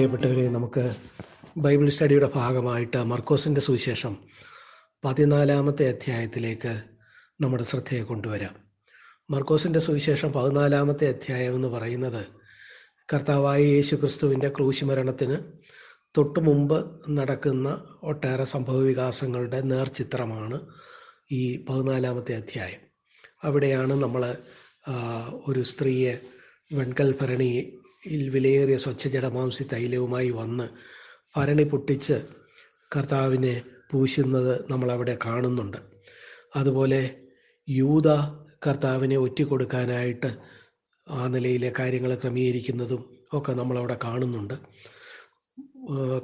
പ്രിയപ്പെട്ടവരെ നമുക്ക് ബൈബിൾ സ്റ്റഡിയുടെ ഭാഗമായിട്ട് മർക്കോസിന്റെ സുവിശേഷം പതിനാലാമത്തെ അധ്യായത്തിലേക്ക് നമ്മുടെ ശ്രദ്ധയെ കൊണ്ടുവരാം. മർക്കോസിന്റെ സുവിശേഷം പതിനാലാമത്തെ അധ്യായം എന്ന് പറയുന്നത് കർത്താവായ യേശു ക്രിസ്തുവിന്റെ ക്രൂശിമരണത്തിന് തൊട്ടു മുമ്പ് നടക്കുന്ന ഒട്ടേറെ സംഭവ വികാസങ്ങളുടെ നേർചിത്രമാണ് ഈ പതിനാലാമത്തെ അധ്യായം. അവിടെയാണ് നമ്മൾ ഒരു സ്ത്രീയെ വെൺകൽ ഭരണിയിൽ വിലയേറിയ സ്വച്ഛജടമാംസി തൈലവുമായി വന്ന് ഭരണി പൊട്ടിച്ച് കർത്താവിനെ പൂശുന്നത് നമ്മളവിടെ കാണുന്നുണ്ട്. അതുപോലെ യൂത കർത്താവിനെ ഒറ്റിക്കൊടുക്കാനായിട്ട് ആ നിലയിലെ കാര്യങ്ങൾ ക്രമീകരിക്കുന്നതും ഒക്കെ നമ്മളവിടെ കാണുന്നുണ്ട്.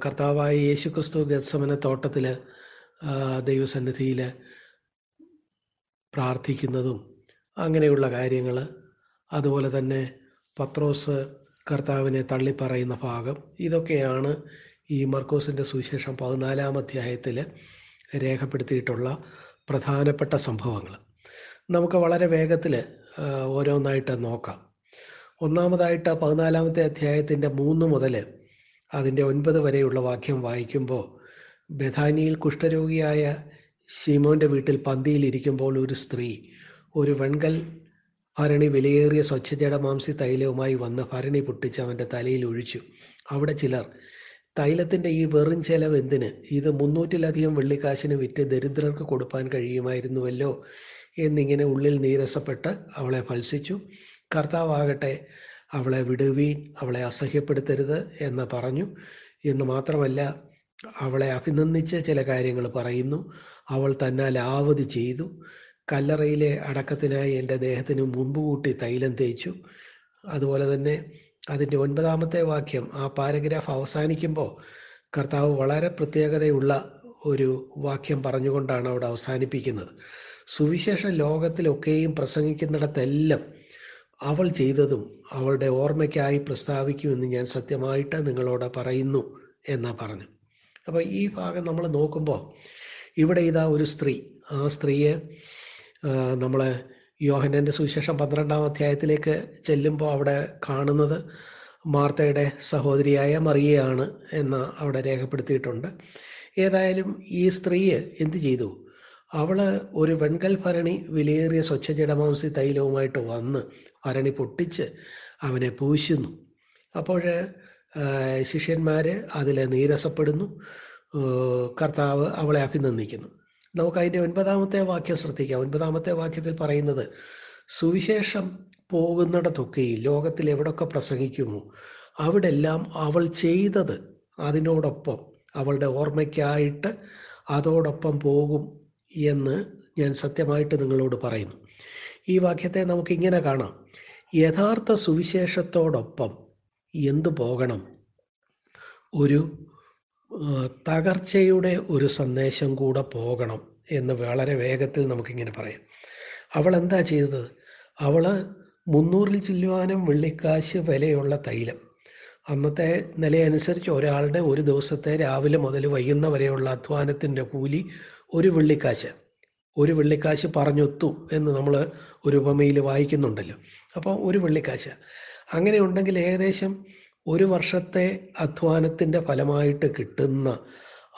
കർത്താവായ യേശു ക്രിസ്തു ഗത്സമന തോട്ടത്തിൽ ദൈവസന്നിധിയിൽ പ്രാർത്ഥിക്കുന്നതും അങ്ങനെയുള്ള കാര്യങ്ങൾ അതുപോലെ തന്നെ പത്രോസ് കർത്താവിനെ തള്ളിപ്പറയുന്ന ഭാഗം. ഇതൊക്കെയാണ് ഈ മർക്കോസിന്റെ സുവിശേഷം പതിനാലാം അധ്യായത്തിൽ രേഖപ്പെടുത്തിയിട്ടുള്ള പ്രധാനപ്പെട്ട സംഭവങ്ങൾ നമുക്ക് വളരെ വേഗത്തിൽ ഓരോന്നായിട്ട് നോക്കാം. ഒന്നാമതായിട്ട് പതിനാലാമത്തെ അധ്യായത്തിന്റെ മൂന്ന് മുതൽ അതിന്റെ ഒൻപത് വരെയുള്ള വാക്യം വായിക്കുമ്പോൾ ബഥാനിയിൽ കുഷ്ഠരോഗിയായ ഷീമോന്റെ വീട്ടിൽ പന്തിയിലിരിക്കുമ്പോൾ ഒരു സ്ത്രീ ഒരു വെൺകൽ ഭരണി വിലയേറിയ സ്വച്ഛജടമാംസി തൈലവുമായി വന്ന് ഭരണി പൊട്ടിച്ച് അവന്റെ തലയിൽ ഒഴിച്ചു. അവിടെ ചിലർ തൈലത്തിന്റെ ഈ വെറും ചെലവ് എന്തിന്? ഇത് മുന്നൂറ്റിലധികം വെള്ളിക്കാശിന് വിറ്റ് ദരിദ്രർക്ക് കൊടുക്കാൻ കഴിയുമായിരുന്നുവല്ലോ എന്നിങ്ങനെ ഉള്ളിൽ നീരസപ്പെട്ട് അവളെ ഫത്സിച്ചു. കർത്താവാകട്ടെ അവളെ വിടുവീൻ അവളെ അസഹ്യപ്പെടുത്തരുത് എന്ന് പറഞ്ഞു. എന്ന് മാത്രമല്ല അവളെ അഭിനന്ദിച്ച് ചില കാര്യങ്ങൾ പറയുന്നു. അവൾ തന്നാൽ ആവതി ചെയ്തു. കല്ലറയിലെ അടക്കത്തിനായി എന്റെ ദേഹത്തിന് മുമ്പ് കൂട്ടി തൈലം തേച്ചു. അതുപോലെ തന്നെ അതിന്റെ ഒൻപതാമത്തെ വാക്യം ആ പാരഗ്രാഫ് അവസാനിക്കുമ്പോൾ കർത്താവ് വളരെ പ്രത്യേകതയുള്ള ഒരു വാക്യം പറഞ്ഞുകൊണ്ടാണ് അവിടെ അവസാനിപ്പിക്കുന്നത്. സുവിശേഷം ലോകത്തിലൊക്കെയും പ്രസംഗിക്കുന്നിടത്തെല്ലാം അവൾ ചെയ്തതും അവളുടെ ഓർമ്മയ്ക്കായി പ്രസ്താവിക്കുമെന്ന് ഞാൻ സത്യമായിട്ട് നിങ്ങളോട് പറയുന്നു എന്നാ പറഞ്ഞു. അപ്പോൾ ഈ ഭാഗം നമ്മൾ നോക്കുമ്പോൾ ഇവിടെ ഇതാ ഒരു സ്ത്രീ. ആ സ്ത്രീയെ നമ്മൾ യോഹനന്റെ സുവിശേഷം പന്ത്രണ്ടാം അധ്യായത്തിലേക്ക് ചെല്ലുമ്പോൾ അവിടെ കാണുന്നത് മാർത്തയുടെ സഹോദരിയായ മറിയയാണ് എന്ന് അവിടെ രേഖപ്പെടുത്തിയിട്ടുണ്ട്. ഏതായാലും ഈ സ്ത്രീയെ എന്ത് ചെയ്തു? അവൾ ഒരു വെൺകൽ ഭരണി വിലയേറിയ സ്വച്ഛജടമാംസി തൈലവുമായിട്ട് വന്ന് ഭരണി പൊട്ടിച്ച് അവനെ പൂശുന്നു. അപ്പോൾ ശിഷ്യന്മാർ അതിൽ നീരസപ്പെടുന്നു. കർത്താവ് അവളെ അഭിനന്ദിക്കുന്നു. നമുക്ക് അതിന്റെ ഒൻപതാമത്തെ വാക്യം ശ്രദ്ധിക്കാം. ഒൻപതാമത്തെ വാക്യത്തിൽ പറയുന്നത് സുവിശേഷം പോകുന്നിടത്തൊക്കെയും ലോകത്തിൽ എവിടൊക്കെ പ്രസംഗിക്കുമോ അവിടെല്ലാം അവൾ ചെയ്തത് അതിനോടൊപ്പം അവളുടെ ഓർമ്മയ്ക്കായിട്ട് അതോടൊപ്പം പോകും എന്ന് ഞാൻ സത്യമായിട്ട് നിങ്ങളോട് പറയുന്നു. ഈ വാക്യത്തെ നമുക്ക് ഇങ്ങനെ കാണാം. യഥാർത്ഥ സുവിശേഷത്തോടൊപ്പം എന്തു പോകണം? ഒരു തകർച്ചയുടെ ഒരു സന്ദേശം കൂടെ പോകണം എന്ന് വളരെ വേഗത്തിൽ നമുക്കിങ്ങനെ പറയാം. അവൾ എന്താ ചെയ്തത്? അവൾ മുന്നൂറിൽ ചില്ലുവാനും വെള്ളിക്കാശ് വിലയുള്ള തൈലം. അന്നത്തെ നിലയനുസരിച്ച് ഒരാളുടെ ഒരു ദിവസത്തെ രാവിലെ മുതൽ വൈകുന്ന വരെയുള്ള അധ്വാനത്തിന്റെ കൂലി ഒരു വെള്ളിക്കാശ്. ഒരു വെള്ളിക്കാശ് പറഞ്ഞൊത്തു എന്ന് നമ്മൾ ഒരു ഉപമയിൽ വായിക്കുന്നുണ്ടല്ലോ. അപ്പോൾ ഒരു വെള്ളിക്കാശ്. അങ്ങനെ ഉണ്ടെങ്കിൽ ഏകദേശം ഒരു വർഷത്തെ അധ്വാനത്തിന്റെ ഫലമായിട്ട് കിട്ടുന്ന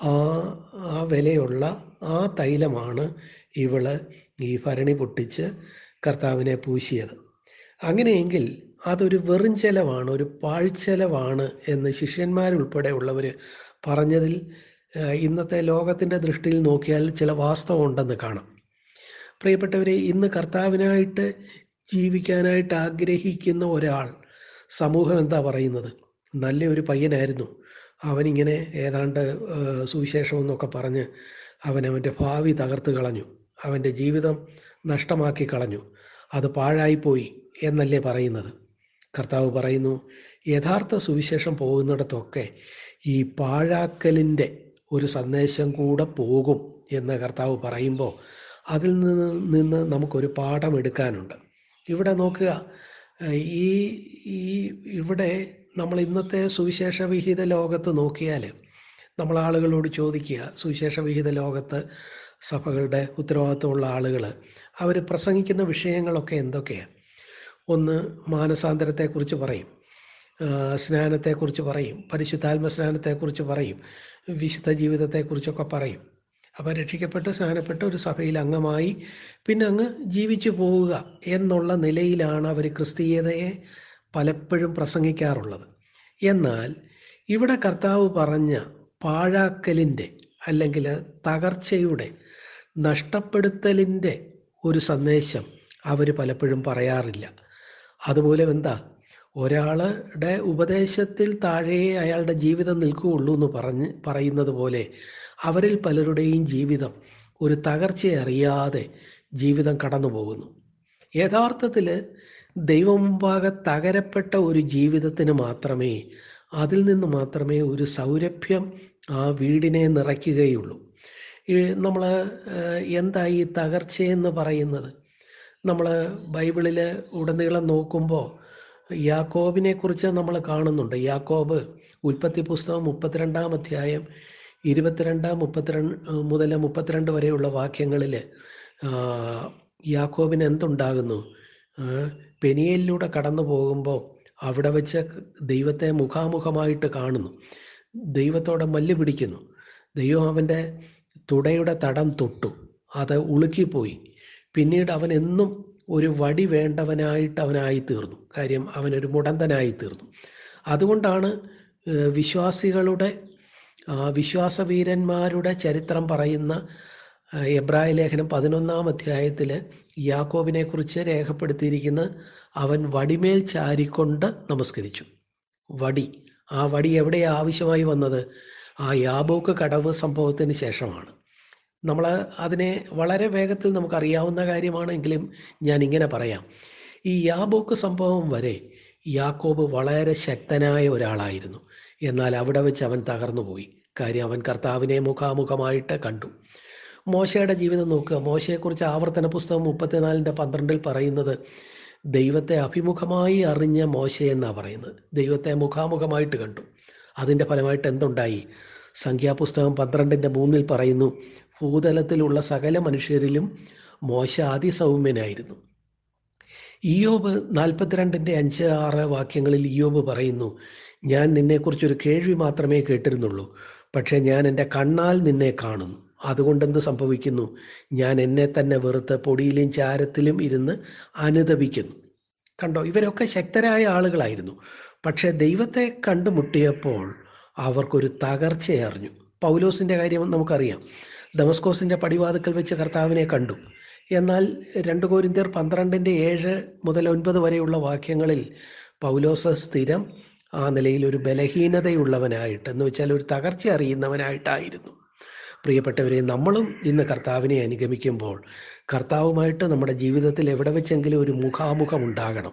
ആ ആ വിലയുള്ള ആ തൈലമാണ് ഇവൾ ഈ ഭരണി പൊട്ടിച്ച് കർത്താവിനെ പൂശിയത്. അങ്ങനെയെങ്കിൽ അതൊരു വെറും ചെലവാണ് ഒരു പാഴ്ചെലവാണ് എന്ന് ശിഷ്യന്മാരുൾപ്പെടെ ഉള്ളവർ പറഞ്ഞതിൽ ഇന്നത്തെ ലോകത്തിന്റെ ദൃഷ്ടിയിൽ നോക്കിയാൽ ചില വാസ്തവം ഉണ്ടെന്ന് കാണാം. പ്രിയപ്പെട്ടവരെ ഇന്ന് കർത്താവിനായിട്ട് ജീവിക്കാനായിട്ട് ആഗ്രഹിക്കുന്ന ഒരാൾ സമൂഹം എന്താ പറയുന്നത്? നല്ല ഒരു പയ്യനായിരുന്നു. അവനിങ്ങനെ ഏതാണ്ട് സുവിശേഷം എന്നൊക്കെ പറഞ്ഞ് അവൻ അവന്റെ ഭാവി തകർത്ത് കളഞ്ഞു. അവന്റെ ജീവിതം നഷ്ടമാക്കി കളഞ്ഞു. അത് പാഴായിപ്പോയി എന്നല്ലേ പറയുന്നത്? കർത്താവ് പറയുന്നു യഥാർത്ഥ സുവിശേഷം പോകുന്നിടത്തൊക്കെ ഈ പാഴാക്കലിന്റെ ഒരു സന്ദേശം കൂടെ പോകും എന്ന് കർത്താവ് പറയുമ്പോൾ അതിൽ നിന്ന് നിന്ന് നമുക്കൊരു പാഠം എടുക്കാനുണ്ട്. ഇവിടെ നോക്കുക ഈ ഈ ഇവിടെ നമ്മൾ ഇന്നത്തെ സുവിശേഷ വിഹിത ലോകത്ത് നോക്കിയാൽ നമ്മൾ ആളുകളോട് ചോദിക്കുക സുവിശേഷ വിഹിത ലോകത്ത് സഭകളുടെ ഉത്തരവാദിത്വമുള്ള ആളുകൾ അവർ പ്രസംഗിക്കുന്ന വിഷയങ്ങളൊക്കെ എന്തൊക്കെയാണ് ഒന്ന് മാനസാന്തരത്തെക്കുറിച്ച് പറയും സ്നാനത്തെക്കുറിച്ച് പറയും പരിശുദ്ധാത്മ സ്നാനത്തെക്കുറിച്ച് പറയും വിശുദ്ധ ജീവിതത്തെക്കുറിച്ചൊക്കെ പറയും. അപ്പോൾ രക്ഷിക്കപ്പെട്ട് സ്നാനപ്പെട്ട് ഒരു സഭയിൽ അംഗമായി പിന്നെ അങ്ങ് ജീവിച്ചു പോവുക എന്നുള്ള നിലയിലാണ് അവർ ക്രിസ്തീയതയെ പലപ്പോഴും പ്രസംഗിക്കാറുള്ളത്. എന്നാൽ ഇവിടെ കർത്താവ് പറഞ്ഞ പാഴാക്കലിന്റെ അല്ലെങ്കിൽ തകർച്ചയുടെ നഷ്ടപ്പെടുത്തലിന്റെ ഒരു സന്ദേശം അവർ പലപ്പോഴും പറയാറില്ല. അതുപോലെ എന്താ? ഒരാളുടെ ഉപദേശത്തിൽ താഴെ അയാളുടെ ജീവിതം നിൽക്കുകയുള്ളൂ എന്ന് പറഞ്ഞ് പറയുന്നത് പോലെ അവരിൽ പലരുടെയും ജീവിതം ഒരു തകർച്ചയറിയാതെ ജീവിതം കടന്നു പോകുന്നു യഥാർത്ഥത്തിൽ ദൈവമുമ്പാകെ തകരപ്പെട്ട ഒരു ജീവിതത്തിന് മാത്രമേ അതിൽ നിന്ന് മാത്രമേ ഒരു സൗരഭ്യം ആ വീടിനെ നിറയ്ക്കുകയുള്ളൂ. നമ്മൾ എന്താ ഈ തകർച്ചയെന്ന് പറയുന്നത്? നമ്മൾ ബൈബിളിൽ ഉടനീളം നോക്കുമ്പോൾ യാക്കോബിനെ കുറിച്ച് നമ്മൾ കാണുന്നുണ്ട്. യാക്കോബ് ഉൽപ്പത്തി പുസ്തകം മുപ്പത്തിരണ്ടാം അധ്യായം ഇരുപത്തിരണ്ട് മുപ്പത്തിരണ്ട് മുതൽ മുപ്പത്തിരണ്ട് വരെയുള്ള വാക്യങ്ങളിൽ യാക്കോബിന് എന്തുണ്ടാകുന്നു? പെനിയലിലൂടെ കടന്നു പോകുമ്പോൾ അവിടെ വെച്ച് ദൈവത്തെ മുഖാമുഖമായിട്ട് കാണുന്നു. ദൈവത്തോടെ മല്ല് പിടിക്കുന്നു. ദൈവം അവന്റെ തുടയുടെ തടം തൊട്ടു. അത് ഉളുക്കിപ്പോയി. പിന്നീട് അവൻ എന്നും ഒരു വടി വേണ്ടവനായിട്ട് അവനായി തീർന്നു കാര്യം അവനൊരു മുടന്തനായി തീർന്നു അതുകൊണ്ടാണ് വിശ്വാസികളുടെ വിശ്വാസവീരന്മാരുടെ ചരിത്രം പറയുന്ന എബ്രായ ലേഖനം പതിനൊന്നാം അധ്യായത്തിൽ യാക്കോബിനെ കുറിച്ച് രേഖപ്പെടുത്തിയിരിക്കുന്ന അവൻ വടിമേൽ ചാരിക്കൊണ്ട് നമസ്കരിച്ചു. വടി. ആ വടി എവിടെ ആവശ്യമായി വന്നത്? ആ യാബോക്ക് കടവ് സംഭവത്തിന് ശേഷമാണ്. നമ്മൾ അതിനെ വളരെ വേഗത്തിൽ നമുക്കറിയാവുന്ന കാര്യമാണെങ്കിലും ഞാൻ ഇങ്ങനെ പറയാം. ഈ യാബോക്ക് സംഭവം വരെ യാക്കോബ് വളരെ ശക്തനായ ഒരാളായിരുന്നു. എന്നാൽ അവിടെ വെച്ച് അവൻ തകർന്നു പോയി കാര്യം അവൻ കർത്താവിനെ മുഖാമുഖമായിട്ട് കണ്ടു. മോശയുടെ ജീവിതം നോക്കുക. മോശയെക്കുറിച്ച് ആവർത്തന പുസ്തകം മുപ്പത്തിനാലിന്റെ പന്ത്രണ്ടിൽ പറയുന്നത് ദൈവത്തെ അഭിമുഖമായി അറിഞ്ഞ മോശ എന്നാണ് പറയുന്നത്. ദൈവത്തെ മുഖാമുഖമായിട്ട് കണ്ടു. അതിന്റെ ഫലമായിട്ട് എന്തുണ്ടായി? സംഖ്യാപുസ്തകം പന്ത്രണ്ടിന്റെ മൂന്നിൽ പറയുന്നു ഭൂതലത്തിലുള്ള സകല മനുഷ്യരിലും മോശ അതിസൗമ്യനായിരുന്നു. ഇയോബ് നാൽപ്പത്തിരണ്ടിന്റെ അഞ്ച് ആറ് വാക്യങ്ങളിൽ ഇയോബ് പറയുന്നു ഞാൻ നിന്നെക്കുറിച്ചൊരു കേൾവി മാത്രമേ കേട്ടിരുന്നുള്ളൂ. പക്ഷേ ഞാൻ എന്റെ കണ്ണാൽ നിന്നെ കാണുന്നു അതുകൊണ്ട് എന്ത് സംഭവിക്കുന്നു? ഞാൻ എന്നെ തന്നെ വെറുത്ത് പൊടിയിലും ചാരത്തിലും ഇരുന്ന് അനുദപിക്കുന്നു. കണ്ടോ ഇവരൊക്കെ ശക്തരായ ആളുകളായിരുന്നു. പക്ഷേ ദൈവത്തെ കണ്ടുമുട്ടിയപ്പോൾ അവർക്കൊരു തകർച്ച അറിഞ്ഞു. പൗലോസിന്റെ കാര്യം നമുക്കറിയാം. ദമസ്കോസിന്റെ പടിവാതുക്കൽ വെച്ച് കർത്താവിനെ കണ്ടു. എന്നാൽ രണ്ട് കോരിന്ത്യർ പന്ത്രണ്ടിന്റെ ഏഴ് മുതൽ ഒൻപത് വരെയുള്ള വാക്യങ്ങളിൽ പൗലോസ് സ്ഥിരം ആ നിലയിൽ ഒരു ബലഹീനതയുള്ളവനായിട്ട് എന്ന് വെച്ചാൽ ഒരു തകർച്ച അറിയുന്നവനായിട്ടായിരുന്നു. പ്രിയപ്പെട്ടവരെ നമ്മളും ഇന്ന് കർത്താവിനെ അനുഗമിക്കുമ്പോൾ കർത്താവുമായിട്ട് നമ്മുടെ ജീവിതത്തിൽ എവിടെ വെച്ചെങ്കിലും ഒരു മുഖാമുഖം ഉണ്ടാകണം.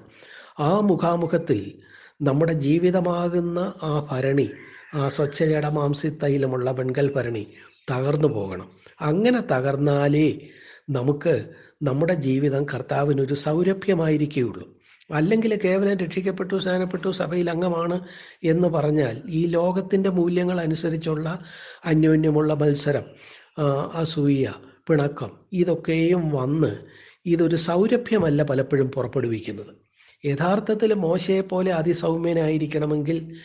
ആ മുഖാമുഖത്തിൽ നമ്മുടെ ജീവിതമാകുന്ന ആ ഭരണി ആ സ്വച്ഛജടമാംസി തൈലമുള്ള വെൺകൽ ഭരണി തകർന്നു പോകണം. അങ്ങനെ തകർന്നാലേ നമുക്ക് നമ്മുടെ ജീവിതം കർത്താവിനൊരു സൗരഭ്യമായിരിക്കുകയുള്ളൂ. അല്ലെങ്കിൽ കേവലം രക്ഷിക്കപ്പെട്ടു സ്നാനപ്പെട്ടു സഭയിൽ അംഗമാണ് എന്ന് പറഞ്ഞാൽ ഈ ലോകത്തിന്റെ മൂല്യങ്ങൾ അനുസരിച്ചുള്ള അന്യോന്യമുള്ള മത്സരം അസൂയ പിണക്കം ഇതൊക്കെയും വന്ന് ഇതൊരു സൗരഭ്യമല്ല പലപ്പോഴും പുറപ്പെടുവിക്കുന്നത്. യഥാർത്ഥത്തിൽ മോശയെ പോലെ അതിസൗമ്യനായിരിക്കണമെങ്കിൽ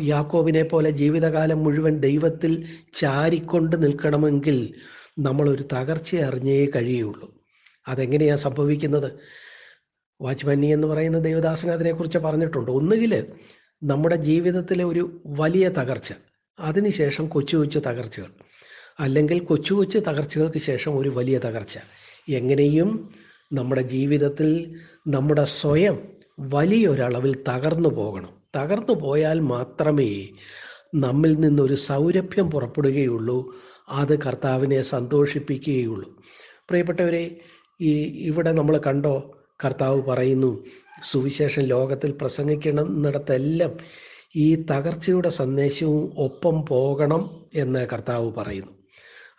യാക്കോബിനെ പോലെ ജീവിതകാലം മുഴുവൻ ദൈവത്തിൽ ചാരിക്കൊണ്ട് നിൽക്കണമെങ്കിൽ നമ്മളൊരു തകർച്ച അറിഞ്ഞേ കഴിയുള്ളൂ. അതെങ്ങനെയാണ് സംഭവിക്കുന്നത്? വാച്ച്മന്നി എന്ന് പറയുന്ന ദേവദാസൻ അതിനെക്കുറിച്ച് പറഞ്ഞിട്ടുണ്ട്. ഒന്നുകിൽ നമ്മുടെ ജീവിതത്തിലെ ഒരു വലിയ തകർച്ച അതിനുശേഷം കൊച്ചു കൊച്ചു തകർച്ചകൾ അല്ലെങ്കിൽ കൊച്ചു കൊച്ചു തകർച്ചകൾക്ക് ശേഷം ഒരു വലിയ തകർച്ച. എങ്ങനെയും നമ്മുടെ ജീവിതത്തിൽ നമ്മുടെ സ്വയം വലിയൊരളവിൽ തകർന്നു പോകണം. തകർന്നു പോയാൽ മാത്രമേ നമ്മിൽ നിന്നൊരു സൗരഭ്യം പുറപ്പെടുകയുള്ളൂ. അത് കർത്താവിനെ സന്തോഷിപ്പിക്കുകയുള്ളൂ. പ്രിയപ്പെട്ടവരെ ഈ ഇവിടെ നമ്മൾ കണ്ടോ കർത്താവ് പറയുന്നു സുവിശേഷം ലോകത്തിൽ പ്രസംഗിക്കണമെന്നിടത്തെല്ലാം ഈ തകർച്ചയുടെ സന്ദേശവും ഒപ്പം പോകണം എന്ന് കർത്താവ് പറയുന്നു.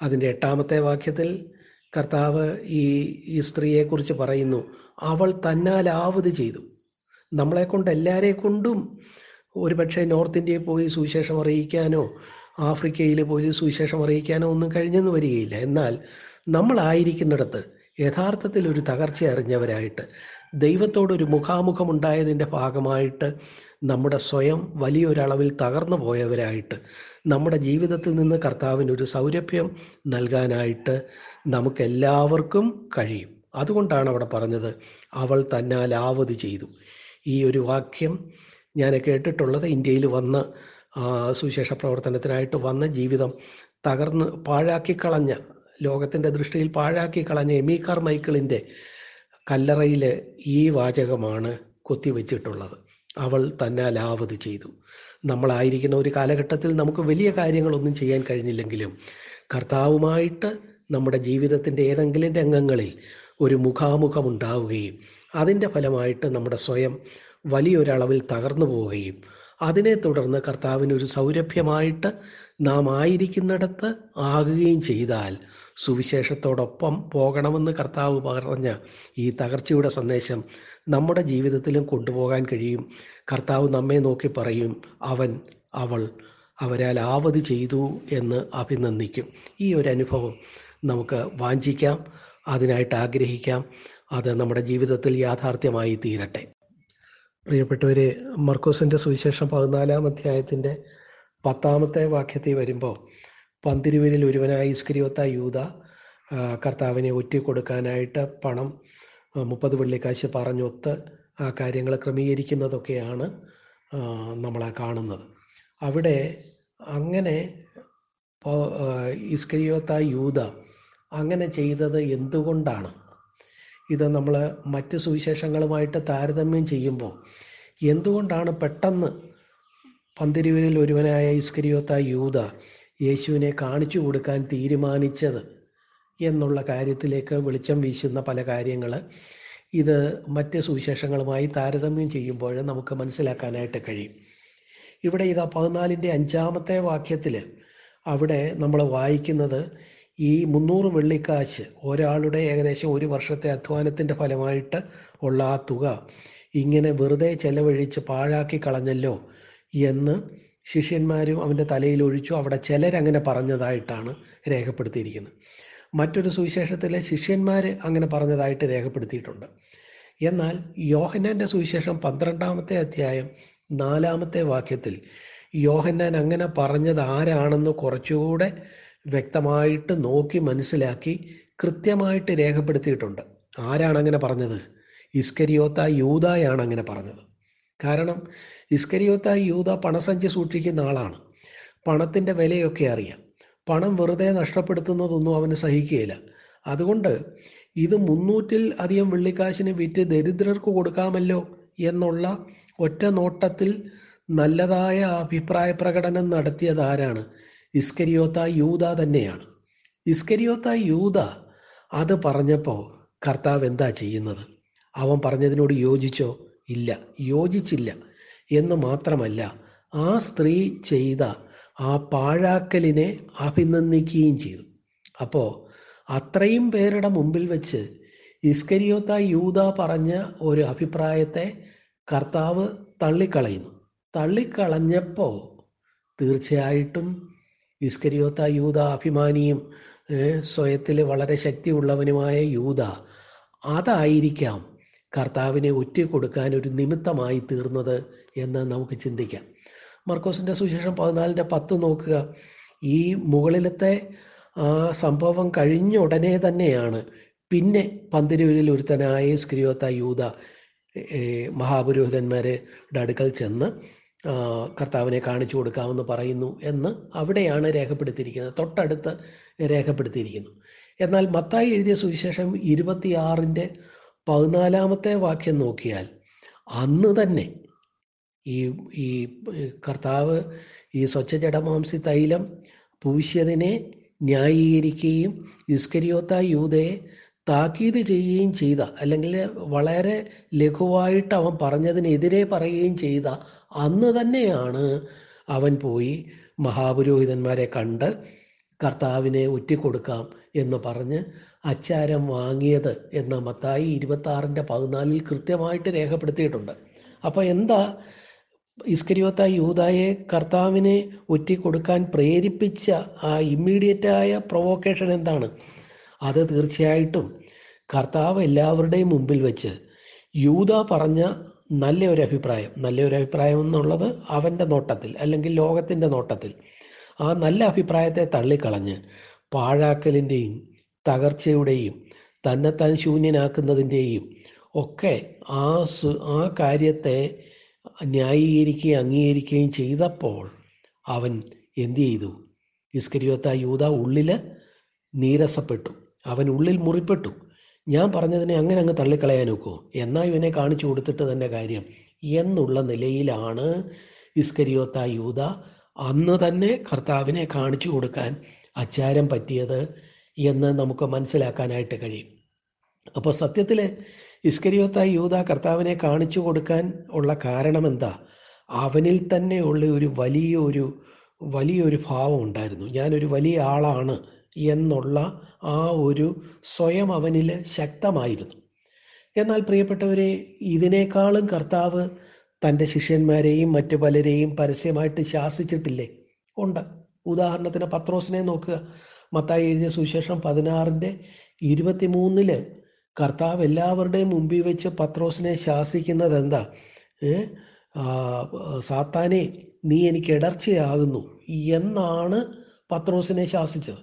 അതിന്റെ എട്ടാമത്തെ വാക്യത്തിൽ കർത്താവ് ഈ ഈ സ്ത്രീയെക്കുറിച്ച് പറയുന്നു അവൾ തന്നാലാവത് ചെയ്തു. നമ്മളെ കൊണ്ട് എല്ലാവരെ കൊണ്ടും ഒരുപക്ഷെ നോർത്ത് ഇന്ത്യയിൽ പോയി സുവിശേഷം അറിയിക്കാനോ ആഫ്രിക്കയിൽ പോയി സുവിശേഷം അറിയിക്കാനോ ഒന്നും കഴിഞ്ഞെന്ന് വരികയില്ല. എന്നാൽ നമ്മളായിരിക്കുന്നിടത്ത് യഥാർത്ഥത്തിൽ ഒരു തകർച്ച അറിഞ്ഞവരായിട്ട് ദൈവത്തോടൊരു മുഖാമുഖമുണ്ടായതിന്റെ ഭാഗമായിട്ട് നമ്മുടെ സ്വയം വലിയൊരളവിൽ തകർന്നു പോയവരായിട്ട് നമ്മുടെ ജീവിതത്തിൽ നിന്ന് കർത്താവിന് ഒരു സൗരഭ്യം നൽകാനായിട്ട് നമുക്കെല്ലാവർക്കും കഴിയും. അതുകൊണ്ടാണ് അവിടെ പറഞ്ഞത് അവൾ തന്നാൽ ആവത് ചെയ്തു. ഈ ഒരു വാക്യം ഞാൻ കേട്ടിട്ടുള്ളത് ഇന്ത്യയിൽ വന്ന് സുവിശേഷ പ്രവർത്തനത്തിനായിട്ട് വന്ന ജീവിതം തകർന്ന് പാഴാക്കി കളഞ്ഞ ലോകത്തിന്റെ ദൃഷ്ടിയിൽ പാഴാക്കി കളഞ്ഞ എമീക്കാർ മൈക്കിളിന്റെ കല്ലറയിൽ ഈ വാചകമാണ് കൊത്തിവെച്ചിട്ടുള്ളത്. അവൾ തന്നെ അലാവത് ചെയ്തു. നമ്മളായിരിക്കുന്ന ഒരു കാലഘട്ടത്തിൽ നമുക്ക് വലിയ കാര്യങ്ങളൊന്നും ചെയ്യാൻ കഴിഞ്ഞില്ലെങ്കിലും കർത്താവുമായിട്ട് നമ്മുടെ ജീവിതത്തിന്റെ ഏതെങ്കിലും രംഗങ്ങളിൽ ഒരു മുഖാമുഖം ഉണ്ടാവുകയും അതിന്റെ ഫലമായിട്ട് നമ്മുടെ സ്വയം വലിയൊരളവിൽ തകർന്നു പോവുകയും അതിനെ തുടർന്ന് കർത്താവിന് ഒരു സൗരഭ്യമായിട്ട് നാം ആയിരിക്കുന്നിടത്ത് ആകുകയും ചെയ്താൽ സുവിശേഷത്തോടൊപ്പം പോകണമെന്ന് കർത്താവ് പറഞ്ഞ ഈ തകർച്ചയുടെ സന്ദേശം നമ്മുടെ ജീവിതത്തിലും കൊണ്ടുപോകാൻ കഴിയും. കർത്താവ് നമ്മെ നോക്കി പറയും അവൻ അവൾ അവരാൽ ആവത് ചെയ്തു എന്ന് അഭിനന്ദിക്കും. ഈ ഒരു അനുഭവം നമുക്ക് വാഞ്ചിക്കാം അതിനായിട്ട് ആഗ്രഹിക്കാം. അത് നമ്മുടെ ജീവിതത്തിൽ യാഥാർത്ഥ്യമായി തീരട്ടെ. പ്രിയപ്പെട്ടവരെ മർക്കോസിന്റെ സുവിശേഷം പതിനാലാം അധ്യായത്തിന്റെ പത്താമത്തെ വാക്യത്തിൽ വരുമ്പോൾ പന്തിരുവരിൽ ഒരുവനായ ഇസ്കരിയോത്ത യൂത കർത്താവിനെ കൊടുക്കാനായിട്ട് പണം മുപ്പത് വെള്ളിക്കാശ് പറഞ്ഞൊത്ത് ആ കാര്യങ്ങൾ ക്രമീകരിക്കുന്നതൊക്കെയാണ് നമ്മൾ കാണുന്നത്. അവിടെ അങ്ങനെ ഇസ്കരിയോത്ത യൂത അങ്ങനെ ചെയ്തത് എന്തുകൊണ്ടാണ്? ഇത് നമ്മൾ മറ്റ് സുവിശേഷങ്ങളുമായിട്ട് താരതമ്യം ചെയ്യുമ്പോൾ എന്തുകൊണ്ടാണ് പെട്ടെന്ന് പന്തിരുവരിൽ ഒരുവനായ ഇസ്കരിയോത്ത യൂത യേശുവിനെ കാണിച്ചു കൊടുക്കാൻ തീരുമാനിച്ചത് എന്നുള്ള കാര്യത്തിലേക്ക് വെളിച്ചം വീശുന്ന പല കാര്യങ്ങൾ ഇത് മറ്റ് സുവിശേഷങ്ങളുമായി താരതമ്യം ചെയ്യുമ്പോൾ നമുക്ക് മനസ്സിലാക്കാനായിട്ട് കഴിയും. ഇവിടെ ഇതാ പതിനാലിന്റെ അഞ്ചാമത്തെ വാക്യത്തിൽ അവിടെ നമ്മൾ വായിക്കുന്നത് ഈ മുന്നൂറ് വെള്ളിക്കാശ് ഒരാളുടെ ഏകദേശം ഒരു വർഷത്തെ അധ്വാനത്തിന്റെ ഫലമായിട്ട് ഉള്ള ആ തുക ഇങ്ങനെ വെറുതെ ചെലവഴിച്ച് പാഴാക്കി കളഞ്ഞല്ലോ എന്ന് ശിഷ്യന്മാരും അവന്റെ തലയിൽ ഒഴിച്ചു അവിടെ ചിലരങ്ങനെ പറഞ്ഞതായിട്ടാണ് രേഖപ്പെടുത്തിയിരിക്കുന്നത്. മറ്റൊരു സുവിശേഷത്തിലെ ശിഷ്യന്മാർ അങ്ങനെ പറഞ്ഞതായിട്ട് രേഖപ്പെടുത്തിയിട്ടുണ്ട്. എന്നാൽ യോഹന്നാന്റെ സുവിശേഷം പന്ത്രണ്ടാമത്തെ അധ്യായം നാലാമത്തെ വാക്യത്തിൽ യോഹന്നാൻ അങ്ങനെ പറഞ്ഞത് ആരാണെന്ന് കുറച്ചുകൂടെ വ്യക്തമായിട്ട് നോക്കി മനസ്സിലാക്കി കൃത്യമായിട്ട് രേഖപ്പെടുത്തിയിട്ടുണ്ട്. ആരാണ് അങ്ങനെ പറഞ്ഞത്? ഇസ്കരിയോത്ത യൂതായാണ് അങ്ങനെ പറഞ്ഞത്. കാരണം ഇസ്കരിയോത്ത യൂത പണസഞ്ചി സൂക്ഷിക്കുന്ന ആളാണ്. പണത്തിന്റെ വിലയൊക്കെ അറിയാം. പണം വെറുതെ നഷ്ടപ്പെടുത്തുന്നതൊന്നും അവന് സഹിക്കുകയില്ല. അതുകൊണ്ട് ഇത് മുന്നൂറ്റിൽ അധികം വെള്ളിക്കാശിന് വിറ്റ് ദരിദ്രർക്ക് കൊടുക്കാമല്ലോ എന്നുള്ള ഒറ്റ നോട്ടത്തിൽ നല്ലതായ അഭിപ്രായ പ്രകടനം നടത്തിയത് ആരാണ്? ഇസ്കരിയോത്ത യൂത തന്നെയാണ്. ഇസ്കരിയോത്ത യൂത അത് പറഞ്ഞപ്പോൾ കർത്താവ് എന്താ ചെയ്യുന്നത്? അവൻ പറഞ്ഞതിനോട് യോജിച്ചോ? ഇല്ല. യോജിച്ചില്ല. എന്ന് മാത്രമല്ല ആ സ്ത്രീ ചെയ്ത ആ പാഴാക്കലിനെ അഭിനന്ദിക്കുകയും ചെയ്തു. അപ്പോൾ അത്രയും പേരുടെ മുമ്പിൽ വെച്ച് ഇസ്കരിയോത്ത യൂത പറഞ്ഞ ഒരു അഭിപ്രായത്തെ കർത്താവ് തള്ളിക്കളയുന്നു. തള്ളിക്കളഞ്ഞപ്പോൾ തീർച്ചയായിട്ടും ഇസ്കരിയോത്ത യൂത അഭിമാനിയും സ്വയത്തിൽ വളരെ ശക്തിയുള്ളവനുമായ യൂത അതായിരിക്കാം കർത്താവിനെ ഒറ്റ കൊടുക്കാൻ ഒരു നിമിത്തമായി തീർന്നത് എന്ന് നമുക്ക് ചിന്തിക്കാം. മർക്കോസിന്റെ സുശേഷം പതിനാലിന്റെ പത്ത് നോക്കുക. ഈ മുകളിലത്തെ സംഭവം കഴിഞ്ഞ ഉടനെ തന്നെയാണ്. പിന്നെ പന്തിരൂരിൽ ഒരുത്തനായ സ്ക്രിയോത്ത യൂത മഹാപുരോഹിതന്മാരുടെ അടുക്കൽ ചെന്ന് കർത്താവിനെ കാണിച്ചു കൊടുക്കാമെന്ന് പറയുന്നു എന്ന് അവിടെയാണ് രേഖപ്പെടുത്തിയിരിക്കുന്നത്. തൊട്ടടുത്ത് രേഖപ്പെടുത്തിയിരിക്കുന്നു. എന്നാൽ മത്തായി എഴുതിയ സുവിശേഷം ഇരുപത്തിയാറിന്റെ പതിനാലാമത്തെ വാക്യം നോക്കിയാൽ അന്ന് തന്നെ ഈ ഈ കർത്താവ് ഈ സ്വച്ഛജടമാംസി തൈലം പൂശ്യതിനെ ന്യായീകരിക്കുകയും ഇസ്കരിയോത്ത യൂതയെ താക്കീത് ചെയ്യുകയും ചെയ്ത അല്ലെങ്കിൽ വളരെ ലഘുവായിട്ട് അവൻ പറഞ്ഞതിനെതിരെ പറയുകയും ചെയ്ത അന്ന് തന്നെയാണ് അവൻ പോയി മഹാപുരോഹിതന്മാരെ കണ്ട് കർത്താവിനെ ഒറ്റിക്കൊടുക്കാം എന്ന് പറഞ്ഞ് അച്ചാരം വാങ്ങിയത് എന്ന മത്തായി ഇരുപത്തി ആറിന്റെ പതിനാലിൽ കൃത്യമായിട്ട് രേഖപ്പെടുത്തിയിട്ടുണ്ട്. അപ്പോൾ എന്താ ഇസ്കരിയോത്ത യൂതായെ കർത്താവിനെ ഒറ്റിക്കൊടുക്കാൻ പ്രേരിപ്പിച്ച ആ ഇമ്മീഡിയറ്റായ പ്രൊവോക്കേഷൻ എന്താണ്? അത് തീർച്ചയായിട്ടും കർത്താവ് എല്ലാവരുടെയും മുമ്പിൽ വെച്ച് യൂത പറഞ്ഞ നല്ല ഒരു അഭിപ്രായം നല്ലൊരു അഭിപ്രായം എന്നുള്ളത് അവന്റെ നോട്ടത്തിൽ അല്ലെങ്കിൽ ലോകത്തിന്റെ നോട്ടത്തിൽ ആ നല്ല അഭിപ്രായത്തെ തള്ളിക്കളഞ്ഞ് പാഴാക്കലിന്റെയും തകർച്ചയുടെയും തന്നെത്താൻ ശൂന്യനാക്കുന്നതിന്റെയും ഒക്കെ ആ സു ആ കാര്യത്തെ ന്യായീകരിക്കുകയും അംഗീകരിക്കുകയും ചെയ്തപ്പോൾ അവൻ എന്തു ചെയ്തു? ഇസ്കരിയോത്ത യൂത ഉള്ളിൽ നീരസപ്പെട്ടു. അവൻ ഉള്ളിൽ മുറിപ്പെട്ടു. ഞാൻ പറഞ്ഞതിനെ അങ്ങനെ അങ്ങ് തള്ളിക്കളയാൻ നോക്കുമോ എന്നാ ഇവനെ കാണിച്ചു കൊടുത്തിട്ട് തന്നെ കാര്യം? എന്നുള്ള നിലയിലാണ് ഇസ്കരിയോത്ത യൂത അന്ന് തന്നെ കർത്താവിനെ കാണിച്ചു കൊടുക്കാൻ അച്ചാരം പറ്റിയത് എന്ന് നമുക്ക് മനസ്സിലാക്കാനായിട്ട് കഴിയും. അപ്പോൾ സത്യത്തിൽ ഇസ്കരിയോത്ത യൂത കർത്താവിനെ കാണിച്ചു കൊടുക്കാൻ ഉള്ള കാരണം എന്താ? അവനിൽ തന്നെ ഉള്ള ഒരു വലിയ ഒരു വലിയൊരു ഭാവം ഉണ്ടായിരുന്നു. ഞാനൊരു വലിയ ആളാണ് എന്നുള്ള ആ ഒരു സ്വയം അവനിൽ ശക്തമായിരുന്നു. എന്നാൽ പ്രിയപ്പെട്ടവരെ ഇതിനേക്കാളും കർത്താവ് തന്റെ ശിഷ്യന്മാരെയും മറ്റു പലരെയും പരസ്യമായിട്ട് ശാസിച്ചിട്ടില്ലേ? ഉണ്ട്. ഉദാഹരണത്തിന് പത്രോസിനെ നോക്കുക. മത്തായി എഴുതിയ സുവിശേഷം പതിനാറിന്റെ ഇരുപത്തിമൂന്നിൽ കർത്താവ് എല്ലാവരുടെയും മുമ്പിൽ വെച്ച് പത്രോസിനെ ശാസിക്കുന്നത് എന്താ സാത്താനെ നീ എനിക്ക് ഇടർച്ചയാകുന്നു. എന്നാണ് പത്രോസിനെ ശാസിച്ചത്.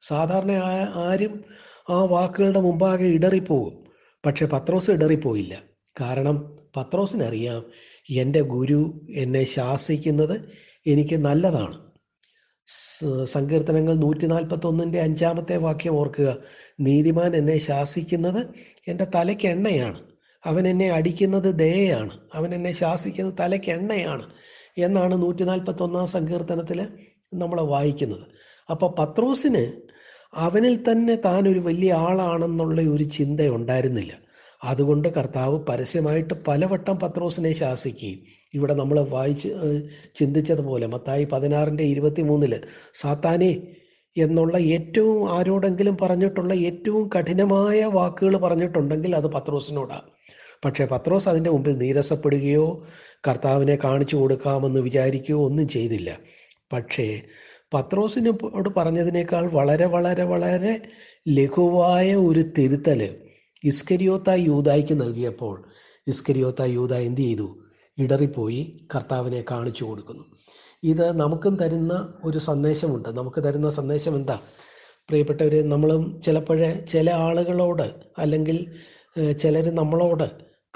സാധാരണ ആരും ആ വാക്കുകളുടെ മുമ്പാകെ ഇടറിപ്പോകും. പക്ഷെ പത്രോസ് ഇടറിപ്പോയില്ല. കാരണം പത്രോസിനറിയാം എന്റെ ഗുരു എന്നെ ശാസിക്കുന്നത് എനിക്ക് നല്ലതാണ്. സങ്കീർത്തനങ്ങൾ നൂറ്റി നാൽപ്പത്തി ഒന്നിന്റെ അഞ്ചാമത്തെ വാക്യം ഓർക്കുക. നീതിമാൻ എന്നെ ശാസിക്കുന്നത് എന്റെ തലയ്ക്ക് എണ്ണയാണ്. അവൻ എന്നെ അടിക്കുന്നത് ദയയാണ്. അവൻ എന്നെ ശാസിക്കുന്നത് തലയ്ക്ക് എണ്ണയാണ്. എന്നാണ് നൂറ്റി നാൽപ്പത്തി ഒന്നാം സങ്കീർത്തനത്തിൽ നമ്മൾ വായിക്കുന്നത്. അപ്പോൾ പത്രോസിന് അവനിൽ തന്നെ താൻ ഒരു വലിയ ആളാണെന്നുള്ള ഒരു ചിന്ത ഉണ്ടായിരുന്നില്ല അതുകൊണ്ട് കർത്താവ് പരസ്യമായിട്ട് പലവട്ടം പത്രോസിനെ ശാസിക്കുകയും ഇവിടെ നമ്മൾ വായിച്ച് ചിന്തിച്ചതുപോലെ മത്തായി പതിനാറിന്റെ ഇരുപത്തി മൂന്നിൽ സാത്താനെ എന്നുള്ള ഏറ്റവും ആരോടെങ്കിലും പറഞ്ഞിട്ടുള്ള ഏറ്റവും കഠിനമായ വാക്കുകൾ പറഞ്ഞിട്ടുണ്ടെങ്കിൽ അത് പത്രോസിനോടാണ് പക്ഷേ പത്രോസ് അതിന്റെ മുമ്പിൽ നീരസപ്പെടുകയോ കർത്താവിനെ കാണിച്ചു കൊടുക്കാമെന്ന് വിചാരിക്കുകയോ ഒന്നും ചെയ്തില്ല. പക്ഷേ പത്രോസിനോട് പറഞ്ഞതിനേക്കാൾ വളരെ വളരെ വളരെ ലഘുവായ ഒരു തിരുത്തൽ ഇസ്കരിയോത്ത യൂതായിക്ക് നൽകിയപ്പോൾ ഇസ്കരിയോത്ത യൂത എന്ത് ചെയ്തു? ഇടറിപ്പോയി കർത്താവിനെ കാണിച്ചു കൊടുക്കുന്നു. ഇത് നമുക്കും തരുന്ന ഒരു സന്ദേശമുണ്ട്. നമുക്ക് തരുന്ന സന്ദേശം എന്താ? പ്രിയപ്പെട്ടവരെ നമ്മളും ചിലപ്പോഴേ ചില ആളുകളോട് അല്ലെങ്കിൽ ചിലർ നമ്മളോട്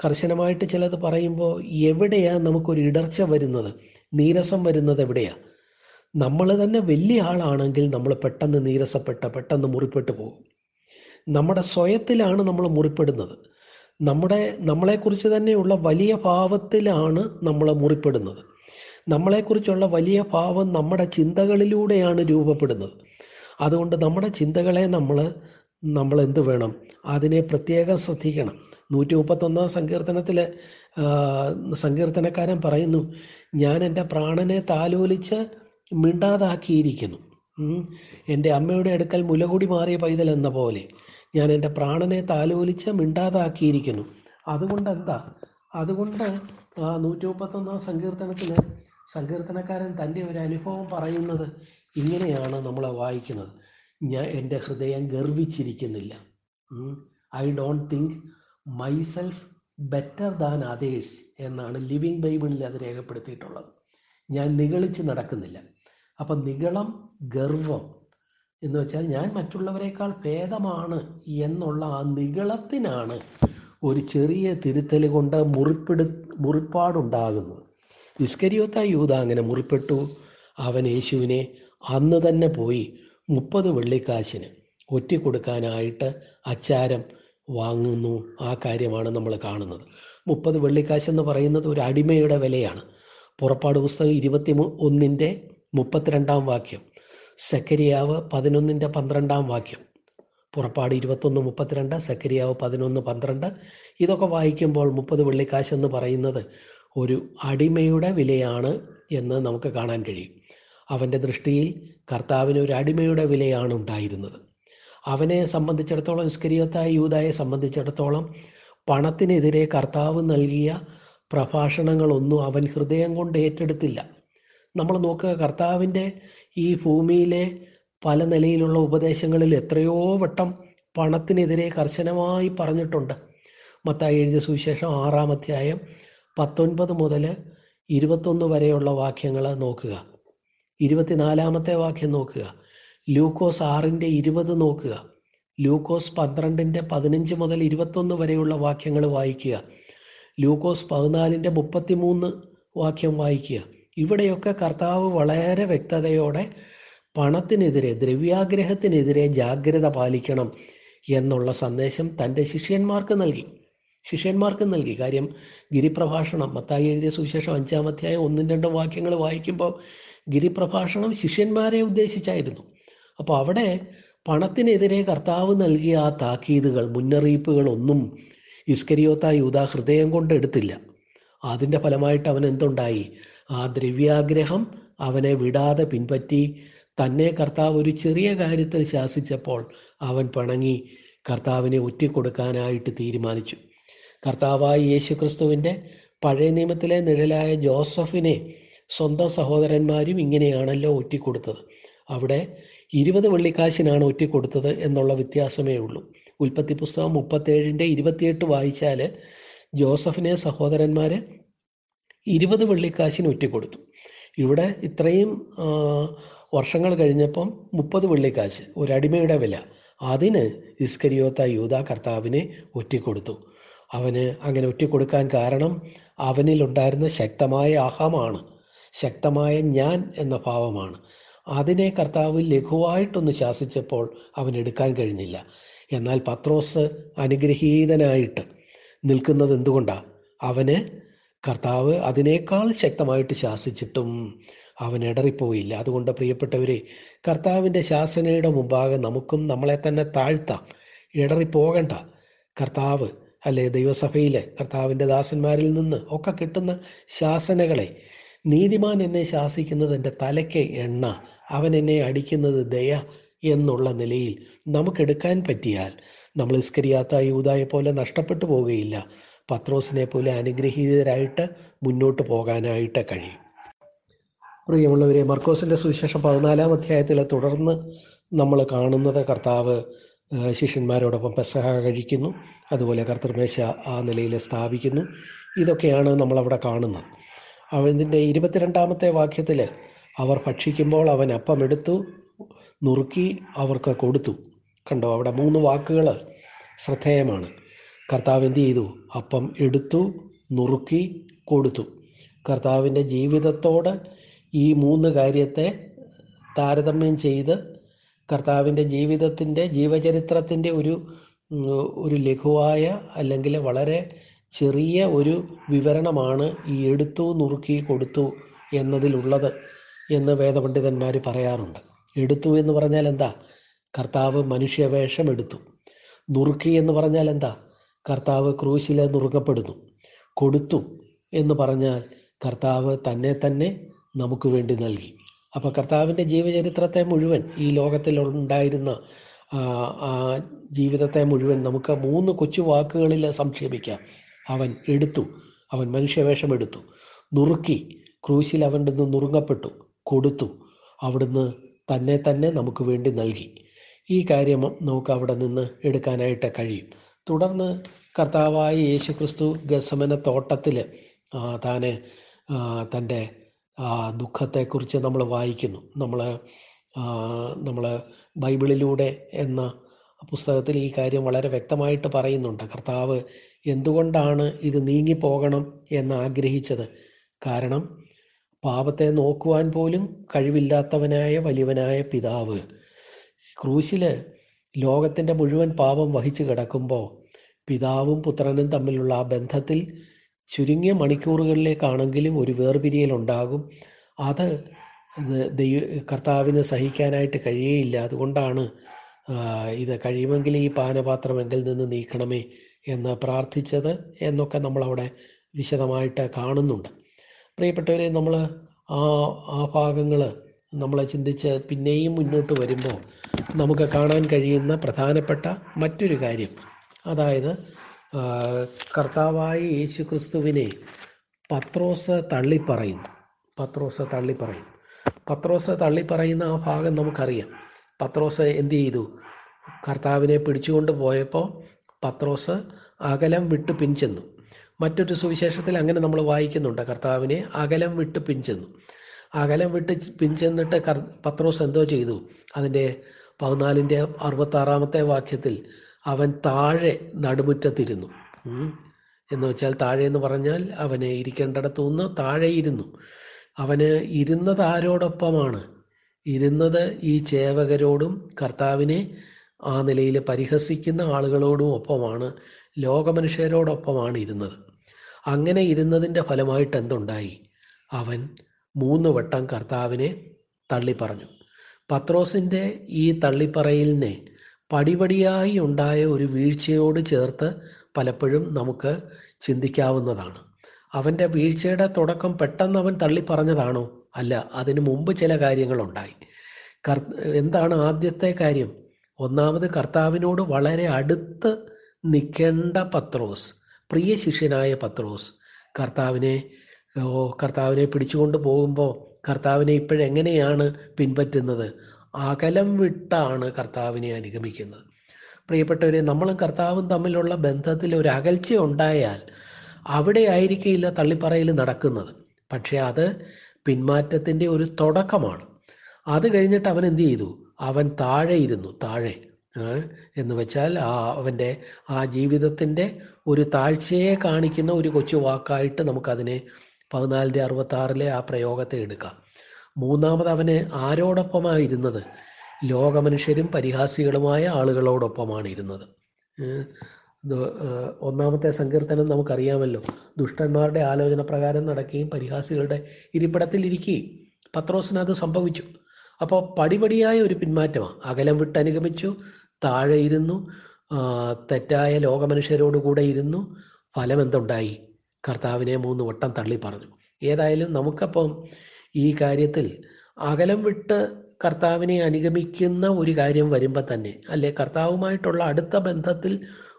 കർശനമായിട്ട് ചിലത് പറയുമ്പോൾ എവിടെയാണ് നമുക്കൊരു ഇടർച്ച വരുന്നത്? നീരസം വരുന്നത് എവിടെയാ? നമ്മൾ തന്നെ വലിയ ആളാണെങ്കിൽ നമ്മൾ പെട്ടെന്ന് നീരസപ്പെട്ട പെട്ടെന്ന് മുറിപ്പെട്ടു പോകും. നമ്മുടെ സ്വയത്തിലാണ് നമ്മൾ മുറിപ്പെടുന്നത്. നമ്മുടെ നമ്മളെക്കുറിച്ച് തന്നെയുള്ള വലിയ ഭാവത്തിലാണ് നമ്മൾ മുറിപ്പെടുന്നത്. നമ്മളെക്കുറിച്ചുള്ള വലിയ ഭാവം നമ്മുടെ ചിന്തകളിലൂടെയാണ് രൂപപ്പെടുന്നത്. അതുകൊണ്ട് നമ്മുടെ ചിന്തകളെ നമ്മൾ നമ്മൾ എന്ത് വേണം? അതിനെ പ്രത്യേകം ശ്രദ്ധിക്കണം. നൂറ്റി മുപ്പത്തൊന്നാം സങ്കീർത്തനത്തിൽ സങ്കീർത്തനക്കാരൻ പറയുന്നു ഞാൻ എന്റെ പ്രാണനെ താലോലിച്ച് മിണ്ടാതാക്കിയിരിക്കുന്നു. എന്റെ അമ്മയുടെ അടുക്കൽ മുലകൂടി മാറിയ പൈതൽ എന്ന പോലെ. ഞാൻ എന്റെ പ്രാണനെ താലോലിച്ച് മിണ്ടാതാക്കിയിരിക്കുന്നു. അതുകൊണ്ട് എന്താ അതുകൊണ്ട് നൂറ്റി മുപ്പത്തൊന്നാം സങ്കീർത്തനത്തിൽ സങ്കീർത്തനക്കാരൻ തന്റെ ഒരു അനുഭവം പറയുന്നത് ഇങ്ങനെയാണ് നമ്മൾ വായിക്കുന്നത്. ഞാൻ എന്റെ ഹൃദയം ഗർവിച്ചിരിക്കുന്നില്ല. I don't think myself better than others എന്നാണ് ലിവിങ് ബൈബിളിൽ അത് രേഖപ്പെടുത്തിയിട്ടുള്ളത്. ഞാൻ നിഗളിച്ച് നടക്കുന്നില്ല. അപ്പം നിഗളം ഗർവം എന്ന് വെച്ചാൽ ഞാൻ മറ്റുള്ളവരെക്കാൾ ഭേദമാണ് എന്നുള്ള ആ നികളത്തിനാണ് ഒരു ചെറിയ തിരുത്തൽ കൊണ്ട് മുറിപ്പെടു മുറിപ്പാടുണ്ടാകുന്നത്. ഇസ്കരിയോത്ത യൂത അങ്ങനെ മുറിപ്പെട്ടു. അവൻ യേശുവിനെ അന്ന് തന്നെ പോയി മുപ്പത് വെള്ളിക്കാശിന് കൊടുക്കാനായിട്ട് അച്ചാരം വാങ്ങുന്നു. ആ കാര്യമാണ് നമ്മൾ കാണുന്നത്. മുപ്പത് വെള്ളിക്കാശ് എന്ന് പറയുന്നത് ഒരു അടിമയുടെ വിലയാണ്. പുറപ്പാട് പുസ്തകം ഇരുപത്തി ഒന്നിന്റെ മുപ്പത്തിരണ്ടാം വാക്യം. സെക്കരിയാവ് പതിനൊന്നിന്റെ പന്ത്രണ്ടാം വാക്യം. പുറപ്പാട് ഇരുപത്തൊന്ന് മുപ്പത്തിരണ്ട് സെക്കരിയാവ് പതിനൊന്ന് പന്ത്രണ്ട്. ഇതൊക്കെ വായിക്കുമ്പോൾ മുപ്പത് വെള്ളിക്കാശ് എന്ന് പറയുന്നത് ഒരു അടിമയുടെ വിലയാണ് എന്ന് നമുക്ക് കാണാൻ കഴിയും. അവന്റെ ദൃഷ്ടിയിൽ കർത്താവിന് ഒരു അടിമയുടെ വിലയാണ് ഉണ്ടായിരുന്നത്. അവനെ സംബന്ധിച്ചിടത്തോളം ഇസ്കരിയത്തായ യൂതായെ സംബന്ധിച്ചിടത്തോളം പണത്തിനെതിരെ കർത്താവ് നൽകിയ പ്രഭാഷണങ്ങളൊന്നും അവൻ ഹൃദയം കൊണ്ട് ഏറ്റെടുത്തില്ല. നമ്മൾ നോക്കുക കർത്താവിന്റെ ഈ ഭൂമിയിലെ പല നിലയിലുള്ള ഉപദേശങ്ങളിൽ എത്രയോ വട്ടം പണത്തിനെതിരെ കർശനമായി പറഞ്ഞിട്ടുണ്ട്. മത്തായി എഴുതിയ സുവിശേഷം ആറാം അധ്യായം പത്തൊൻപത് മുതൽ ഇരുപത്തൊന്ന് വരെയുള്ള വാക്യങ്ങൾ നോക്കുക. ഇരുപത്തിനാലാമത്തെ വാക്യം നോക്കുക. ലൂക്കോസ് ആറിന്റെ ഇരുപത് നോക്കുക. ലൂക്കോസ് പന്ത്രണ്ടിന്റെ പതിനഞ്ച് മുതൽ ഇരുപത്തൊന്ന് വരെയുള്ള വാക്യങ്ങൾ വായിക്കുക. ലൂക്കോസ് പതിനാലിന്റെ മുപ്പത്തിമൂന്ന് വാക്യം വായിക്കുക. ഇവിടെയൊക്കെ കർത്താവ് വളരെ വ്യക്തതയോടെ പണത്തിനെതിരെ ദ്രവ്യാഗ്രഹത്തിനെതിരെ ജാഗ്രത പാലിക്കണം എന്നുള്ള സന്ദേശം തന്റെ ശിഷ്യന്മാർക്ക് നൽകി. ശിഷ്യന്മാർക്ക് നൽകി. കാര്യം ഗിരിപ്രഭാഷണം മത്തായി എഴുതിയ സുവിശേഷം അഞ്ചാം അധ്യായം ഒന്നും രണ്ടും വാക്യങ്ങൾ വായിക്കുമ്പോൾ ഗിരിപ്രഭാഷണം ശിഷ്യന്മാരെ ഉദ്ദേശിച്ചായിരുന്നു. അപ്പോൾ അവിടെ പണത്തിനെതിരെ കർത്താവ് നൽകിയ ആ താക്കീതുകൾ മുന്നറിയിപ്പുകളൊന്നും ഇസ്കരിയോത്ത യൂത ഹൃദയം കൊണ്ട് എടുത്തില്ല. അതിന്റെ ഫലമായിട്ട് അവൻ എന്തുണ്ടായി? ആ ദ്രവ്യാഗ്രഹം അവനെ വിടാതെ പിൻപറ്റി. തന്നെ കർത്താവ് ഒരു ചെറിയ കാര്യത്തിൽ ശാസിച്ചപ്പോൾ അവൻ പിണങ്ങി. കർത്താവിനെ ഒറ്റിക്കൊടുക്കാനായിട്ട് തീരുമാനിച്ചു. കർത്താവായ യേശുക്രിസ്തുവിന്റെ പഴയ നിയമത്തിലെ നിഴലായ ജോസഫിനെ സ്വന്തം സഹോദരന്മാരും ഇങ്ങനെയാണല്ലോ ഒറ്റിക്കൊടുത്തത്. അവിടെ ഇരുപത് വെള്ളിക്കാശിനാണ് ഒറ്റിക്കൊടുത്തത് എന്നുള്ള വ്യത്യാസമേ ഉള്ളൂ. ഉൽപ്പത്തി പുസ്തകം മുപ്പത്തേഴിന്റെ ഇരുപത്തിയെട്ട് വായിച്ചാൽ ജോസഫിനെ സഹോദരന്മാർ ഇരുപത് വെള്ളിക്കാശിന് ഒറ്റിക്കൊടുത്തു. ഇവിടെ ഇത്രയും വർഷങ്ങൾ കഴിഞ്ഞപ്പം മുപ്പത് വെള്ളിക്കാശ് ഒരടിമയുടെ വില. അതിന് ഇസ്കരിയോത്ത യൂത കർത്താവിനെ ഒറ്റിക്കൊടുത്തു. അവന് അങ്ങനെ ഒറ്റിക്കൊടുക്കാൻ കാരണം അവനിലുണ്ടായിരുന്ന ശക്തമായ അഹമാണ്. ശക്തമായ ഞാൻ എന്ന ഭാവമാണ്. അതിനെ കർത്താവ് ലഘുവായിട്ടൊന്ന് ശാസിച്ചപ്പോൾ അവൻ എടുക്കാൻ കഴിഞ്ഞില്ല. എന്നാൽ പത്രോസ് അനുഗ്രഹീതനായിട്ട് നിൽക്കുന്നത് എന്തുകൊണ്ടാണ് അവന് കർത്താവ് അതിനേക്കാൾ ശക്തമായിട്ട് ശാസിച്ചിട്ടും അവൻ ഇടറിപ്പോയില്ല അതുകൊണ്ട് പ്രിയപ്പെട്ടവരെ കർത്താവിന്റെ ശാസനയുടെ മുമ്പാകെ നമുക്കും നമ്മളെ തന്നെ താഴ്ത്താം. ഇടറിപ്പോകണ്ട കർത്താവ് അല്ലെ ദൈവസഭയിലെ കർത്താവിന്റെ ദാസന്മാരിൽ നിന്ന് ഒക്കെ കിട്ടുന്ന ശാസനകളെ നീതിമാൻ എന്നെ ശാസിക്കുന്നത് എന്റെ തലയ്ക്ക് എണ്ണ അവൻ എന്നെ അടിക്കുന്നത് ദയ എന്നുള്ള നിലയിൽ നമുക്കെടുക്കാൻ പറ്റിയാൽ നമ്മൾ ഇസ്കരിയാത്ത യൂതായെ പോലെ നഷ്ടപ്പെട്ടു പോവുകയില്ല. പത്രോസിനെ പോലെ അനുഗ്രഹീതരായിട്ട് മുന്നോട്ട് പോകാനായിട്ട് കഴിയും. പ്രിയമുള്ളവരെ മർക്കോസിന്റെ സുവിശേഷം പതിനാലാം അധ്യായത്തിൽ തുടർന്ന് നമ്മൾ കാണുന്നത് കർത്താവ് ശിഷ്യന്മാരോടൊപ്പം പെസഹ കഴിക്കുന്നു. അതുപോലെ കർത്തൃമേശ ആ നിലയിൽ സ്ഥാപിക്കുന്നു. ഇതൊക്കെയാണ് നമ്മളവിടെ കാണുന്നത്. അവന്റെ ഇരുപത്തിരണ്ടാമത്തെ വാക്യത്തിൽ അവർ ഭക്ഷിക്കുമ്പോൾ അവൻ അപ്പം എടുത്തു നുറുക്കി അവർക്ക് കൊടുത്തു. കണ്ടോ അവിടെ മൂന്ന് വാക്കുകൾ ശ്രദ്ധേയമാണ്. കർത്താവ് എന്ത് ചെയ്തു അപ്പം എടുത്തു നുറുക്കി കൊടുത്തു. കർത്താവിന്റെ ജീവിതത്തോട് ഈ മൂന്ന് കാര്യത്തെ താരതമ്യം ചെയ്ത് കർത്താവിന്റെ ജീവിതത്തിന്റെ ജീവചരിത്രത്തിന്റെ ഒരു ഒരു ലഘുവായ അല്ലെങ്കിൽ വളരെ ചെറിയ ഒരു വിവരണമാണ് ഈ എടുത്തു നുറുക്കി കൊടുത്തു എന്നതിലുള്ളത് എന്ന് വേദപണ്ഡിതന്മാർ പറയാറുണ്ട്. എടുത്തു എന്ന് പറഞ്ഞാൽ എന്താ കർത്താവ് മനുഷ്യവേഷം എടുത്തു. നുറുക്കി എന്ന് പറഞ്ഞാൽ എന്താ കർത്താവ് ക്രൂശിലെ നുറുക്കപ്പെടുന്നു കൊടുത്തു എന്ന് പറഞ്ഞാൽ കർത്താവ് തന്നെ തന്നെ നമുക്ക് വേണ്ടി നൽകി. അപ്പോൾ കർത്താവിന്റെ ജീവചരിത്രത്തെ മുഴുവൻ ഈ ലോകത്തിൽ ഉണ്ടായിരുന്ന ജീവിതത്തെ മുഴുവൻ നമുക്ക് മൂന്ന് കൊച്ചു വാക്കുകളിൽ സംക്ഷേപിക്കാം. അവൻ എടുത്തു. അവൻ മനുഷ്യവേഷം എടുത്തു. നുറുക്കി ക്രൂശിൽ അവന്റെ നിന്ന് നുറുങ്ങപ്പെട്ടു. കൊടുത്തു. അവിടുന്ന് തന്നെ തന്നെ നമുക്ക് വേണ്ടി നൽകി. ഈ കാര്യം നമുക്ക് അവിടെ നിന്ന് എടുക്കാനായിട്ട് കഴിയും. തുടർന്ന് കർത്താവായ യേശു ക്രിസ്തു ഗസമന തോട്ടത്തിൽ താന് തന്റെ ദുഃഖത്തെക്കുറിച്ച് നമ്മൾ വായിക്കുന്നു. നമ്മൾ നമ്മൾ ബൈബിളിലൂടെ എന്ന പുസ്തകത്തിൽ ഈ കാര്യം വളരെ വ്യക്തമായിട്ട് പറയുന്നുണ്ട്. കർത്താവ് എന്തുകൊണ്ടാണ് ഇത് നീങ്ങിപ്പോകണം എന്ന് ആഗ്രഹിച്ചത് കാരണം പാപത്തെ നോക്കുവാൻ പോലും കഴിവില്ലാത്തവനായ വലിയവനായ പിതാവ് ക്രൂശിൽ ലോകത്തിന്റെ മുഴുവൻ പാപം വഹിച്ചു കിടക്കുമ്പോൾ പിതാവും പുത്രനും തമ്മിലുള്ള ആ ബന്ധത്തിൽ ചുരുങ്ങിയ മണിക്കൂറുകളിലേക്കാണെങ്കിലും ഒരു വേർപിരിയൽ ഉണ്ടാകും. അത് ദൈവ കർത്താവിന് സഹിക്കാനായിട്ട് കഴിയേയില്ല. അതുകൊണ്ടാണ് ഇത് കഴിയുമെങ്കിൽ ഈ പാനപാത്രം എങ്കിൽ നിന്ന് നീക്കണമേ എന്ന് പ്രാർത്ഥിച്ചത് എന്നൊക്കെ നമ്മളവിടെ വിശദമായിട്ട് കാണുന്നുണ്ട്. പ്രിയപ്പെട്ടവരെ നമ്മൾ ആ ആ ഭാഗങ്ങൾ നമ്മൾ ചിന്തിച്ച് പിന്നെയും മുന്നോട്ട് വരുമ്പോൾ നമുക്ക് കാണാൻ കഴിയുന്ന പ്രധാനപ്പെട്ട മറ്റൊരു കാര്യം. അതായത് കർത്താവായി യേശു ക്രിസ്തുവിനെ പത്രോസ് തള്ളിപ്പറയും. പത്രോസ് തള്ളിപ്പറയും. പത്രോസ് തള്ളിപ്പറയുന്ന ആ ഭാഗം നമുക്കറിയാം. പത്രോസ് എന്തു ചെയ്തു? കർത്താവിനെ പിടിച്ചുകൊണ്ട് പോയപ്പോൾ പത്രോസ് അകലം വിട്ട് പിൻചെന്നു. മറ്റൊരു സുവിശേഷത്തിൽ അങ്ങനെ നമ്മൾ വായിക്കുന്നുണ്ട്. കർത്താവിനെ അകലം വിട്ട് പിൻചെന്നു. അകലം വിട്ട് പിൻചെന്നിട്ട് പത്രോസ് എന്തോ ചെയ്തു? അതിന്റെ പതിനാലിന്റെ അറുപത്താറാമത്തെ വാക്യത്തിൽ അവൻ താഴെ നടുമുറ്റത്തിരുന്നു. എന്ന് വെച്ചാൽ താഴെ എന്ന് പറഞ്ഞാൽ അവന് ഇരിക്കേണ്ടിടത്തു നിന്ന് താഴെ ഇരുന്നു. അവന് ഇരുന്നത് ആരോടൊപ്പമാണ്? ഇരുന്നത് ഈ ചേവകരോടും കർത്താവിനെ ആ നിലയിൽ പരിഹസിക്കുന്ന ആളുകളോടും ഒപ്പമാണ്. ലോകമനുഷ്യരോടൊപ്പമാണ് ഇരുന്നത്. അങ്ങനെ ഇരുന്നതിന്റെ ഫലമായിട്ട് എന്തുണ്ടായി? അവൻ മൂന്ന് വട്ടം കർത്താവിനെ തള്ളിപ്പറഞ്ഞു. പത്രോസിന്റെ ഈ തള്ളിപ്പറയലിനെ പടിപടിയായി ഉണ്ടായ ഒരു വീഴ്ചയോട് ചേർത്ത് പലപ്പോഴും നമുക്ക് ചിന്തിക്കാവുന്നതാണ്. അവന്റെ വീഴ്ചയുടെ തുടക്കം പെട്ടെന്ന് അവൻ തള്ളിപ്പറഞ്ഞതാണോ? അല്ല അതിനു മുമ്പ് ചില കാര്യങ്ങളുണ്ടായി. കർ എന്താണ് ആദ്യത്തെ കാര്യം? ഒന്നാമത് കർത്താവിനോട് വളരെ അടുത്ത് നിൽക്കേണ്ട പത്രോസ് പ്രിയ ശിഷ്യനായ പത്രോസ്. കർത്താവിനെ കർത്താവിനെ പിടിച്ചുകൊണ്ട് പോകുമ്പോൾ കർത്താവിനെ ഇപ്പോഴെങ്ങനെയാണ് പിൻപറ്റുന്നത്? അകലം വിട്ടാണ് കർത്താവിനെ അനുഗമിക്കുന്നത്. പ്രിയപ്പെട്ടവരെ നമ്മളും കർത്താവും തമ്മിലുള്ള ബന്ധത്തിൽ ഒരു അകൽച്ച ഉണ്ടായാൽ അവിടെ ആയിരിക്കില്ല തള്ളിപ്പറയിൽ നടക്കുന്നത്. പക്ഷേ അത് പിന്മാറ്റത്തിന്റെ ഒരു തുടക്കമാണ്. അത് കഴിഞ്ഞിട്ട് അവൻ എന്ത് ചെയ്തു? അവൻ താഴെ ഇരുന്നു. താഴെ എന്ന് വെച്ചാൽ ആ അവന്റെ ആ ജീവിതത്തിന്റെ ഒരു താഴ്ചയെ കാണിക്കുന്ന ഒരു കൊച്ചു വാക്കായിട്ട് നമുക്കതിനെ പതിനാലിന്റെ അറുപത്താറിലെ ആ പ്രയോഗത്തെ എടുക്കാം. മൂന്നാമത് അവന് ആരോടൊപ്പമാണ് ഇരുന്നത് ലോകമനുഷ്യരും പരിഹാസികളുമായ ആളുകളോടൊപ്പമാണ് ഇരുന്നത് ഒന്നാമത്തെ സങ്കീർത്തനം നമുക്കറിയാമല്ലോ. ദുഷ്ടന്മാരുടെ ആലോചന പ്രകാരം നടക്കുകയും പരിഹാസികളുടെ ഇരിപ്പിടത്തിൽ ഇരിക്കുകയും പത്രോസിന് അത് സംഭവിച്ചു. അപ്പോൾ പടിപടിയായ ഒരു പിന്മാറ്റമാണ്. അകലം വിട്ടനുഗമിച്ചു താഴെ ഇരുന്നു തെറ്റായ ലോകമനുഷ്യരോടുകൂടെ ഇരുന്നു ഫലം എന്തുണ്ടായി കർത്താവിനെ മൂന്ന് വട്ടം തള്ളി പറഞ്ഞു ഏതായാലും നമുക്കപ്പം ഈ കാര്യത്തിൽ അകലം വിട്ട് കർത്താവിനെ അനുഗമിക്കുന്ന ഒരു കാര്യം വരുമ്പോൾ തന്നെ അല്ലെ കർത്താവുമായിട്ടുള്ള അടുത്ത ബന്ധത്തിൽ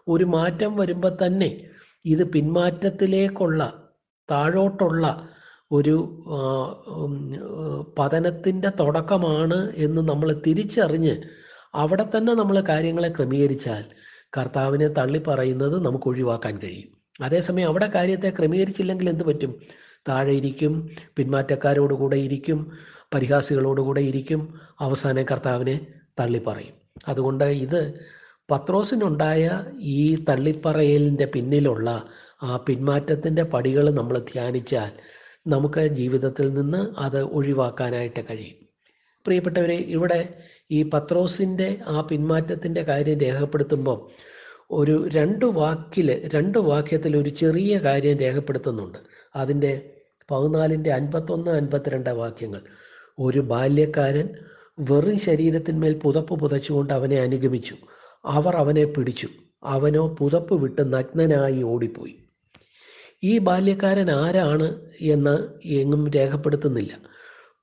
ഒരു മാറ്റം വരുമ്പോൾ തന്നെ ഇത് പിന്മാറ്റത്തിലേക്കുള്ള താഴോട്ടുള്ള ഒരു പതനത്തിന്റെ തുടക്കമാണ് എന്ന് നമ്മൾ തിരിച്ചറിഞ്ഞ് അവിടെ തന്നെ നമ്മൾ കാര്യങ്ങളെ ക്രമീകരിച്ചാൽ കർത്താവിനെ തള്ളി പറയുന്നത് നമുക്ക് ഒഴിവാക്കാൻ കഴിയും. അതേസമയം അവിടെ കാര്യത്തെ ക്രമീകരിച്ചില്ലെങ്കിൽ എന്ത് പറ്റും? താഴെ ഇരിക്കും പിന്മാറ്റക്കാരോടുകൂടെ ഇരിക്കും പരിഹാസികളോടുകൂടെ ഇരിക്കും. അവസാനം കർത്താവിനെ തള്ളിപ്പറയും. അതുകൊണ്ട് ഇത് പത്രോസിനുണ്ടായ ഈ തള്ളിപ്പറയലിന്റെ പിന്നിലുള്ള ആ പിന്മാറ്റത്തിന്റെ പടികൾ നമ്മൾ ധ്യാനിച്ചാൽ നമുക്ക് ജീവിതത്തിൽ നിന്ന് അത് ഒഴിവാക്കാനായിട്ട് കഴിയും. പ്രിയപ്പെട്ടവരെ ഇവിടെ ഈ പത്രോസിന്റെ ആ പിന്മാറ്റത്തിന്റെ കാര്യം രേഖപ്പെടുത്തുമ്പോൾ ഒരു രണ്ട് വാക്കിൽ രണ്ട് വാക്യത്തിൽ ഒരു ചെറിയ കാര്യം രേഖപ്പെടുത്തുന്നുണ്ട്. അതിന്റെ പതിനാലിന്റെ അൻപത്തൊന്ന് അൻപത്തിരണ്ട് വാക്യങ്ങൾ. ഒരു ബാല്യക്കാരൻ വെറും ശരീരത്തിന്മേൽ പുതപ്പ് പുതച്ചുകൊണ്ട് അവനെ അനുഗമിച്ചു. അവർ അവനെ പിടിച്ചു. അവനോ പുതപ്പ് വിട്ട് നഗ്നനായി ഓടിപ്പോയി. ഈ ബാല്യക്കാരൻ ആരാണ് എന്ന് എങ്ങും രേഖപ്പെടുത്തുന്നില്ല.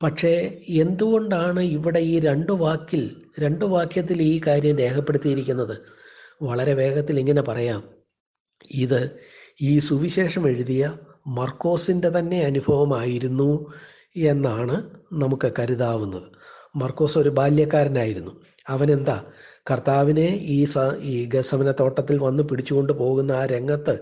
പക്ഷേ എന്തുകൊണ്ടാണ് ഇവിടെ ഈ രണ്ട് വാക്കിൽ രണ്ട് വാക്യത്തിൽ ഈ കാര്യം രേഖപ്പെടുത്തിയിരിക്കുന്നത്? വളരെ വേഗത്തിൽ ഇങ്ങനെ പറയാം. ഇത് ഈ സുവിശേഷം എഴുതിയ മർക്കോസിന്റെ തന്നെ അനുഭവമായിരുന്നു എന്നാണ് നമുക്ക് കരുതാവുന്നത്. മർക്കോസ് ഒരു ബാല്യക്കാരനായിരുന്നു. അവനെന്താ? കർത്താവിനെ ഈ സ ഈ ഗസവന തോട്ടത്തിൽ വന്ന് പിടിച്ചുകൊണ്ട് പോകുന്ന ആ രംഗത്ത്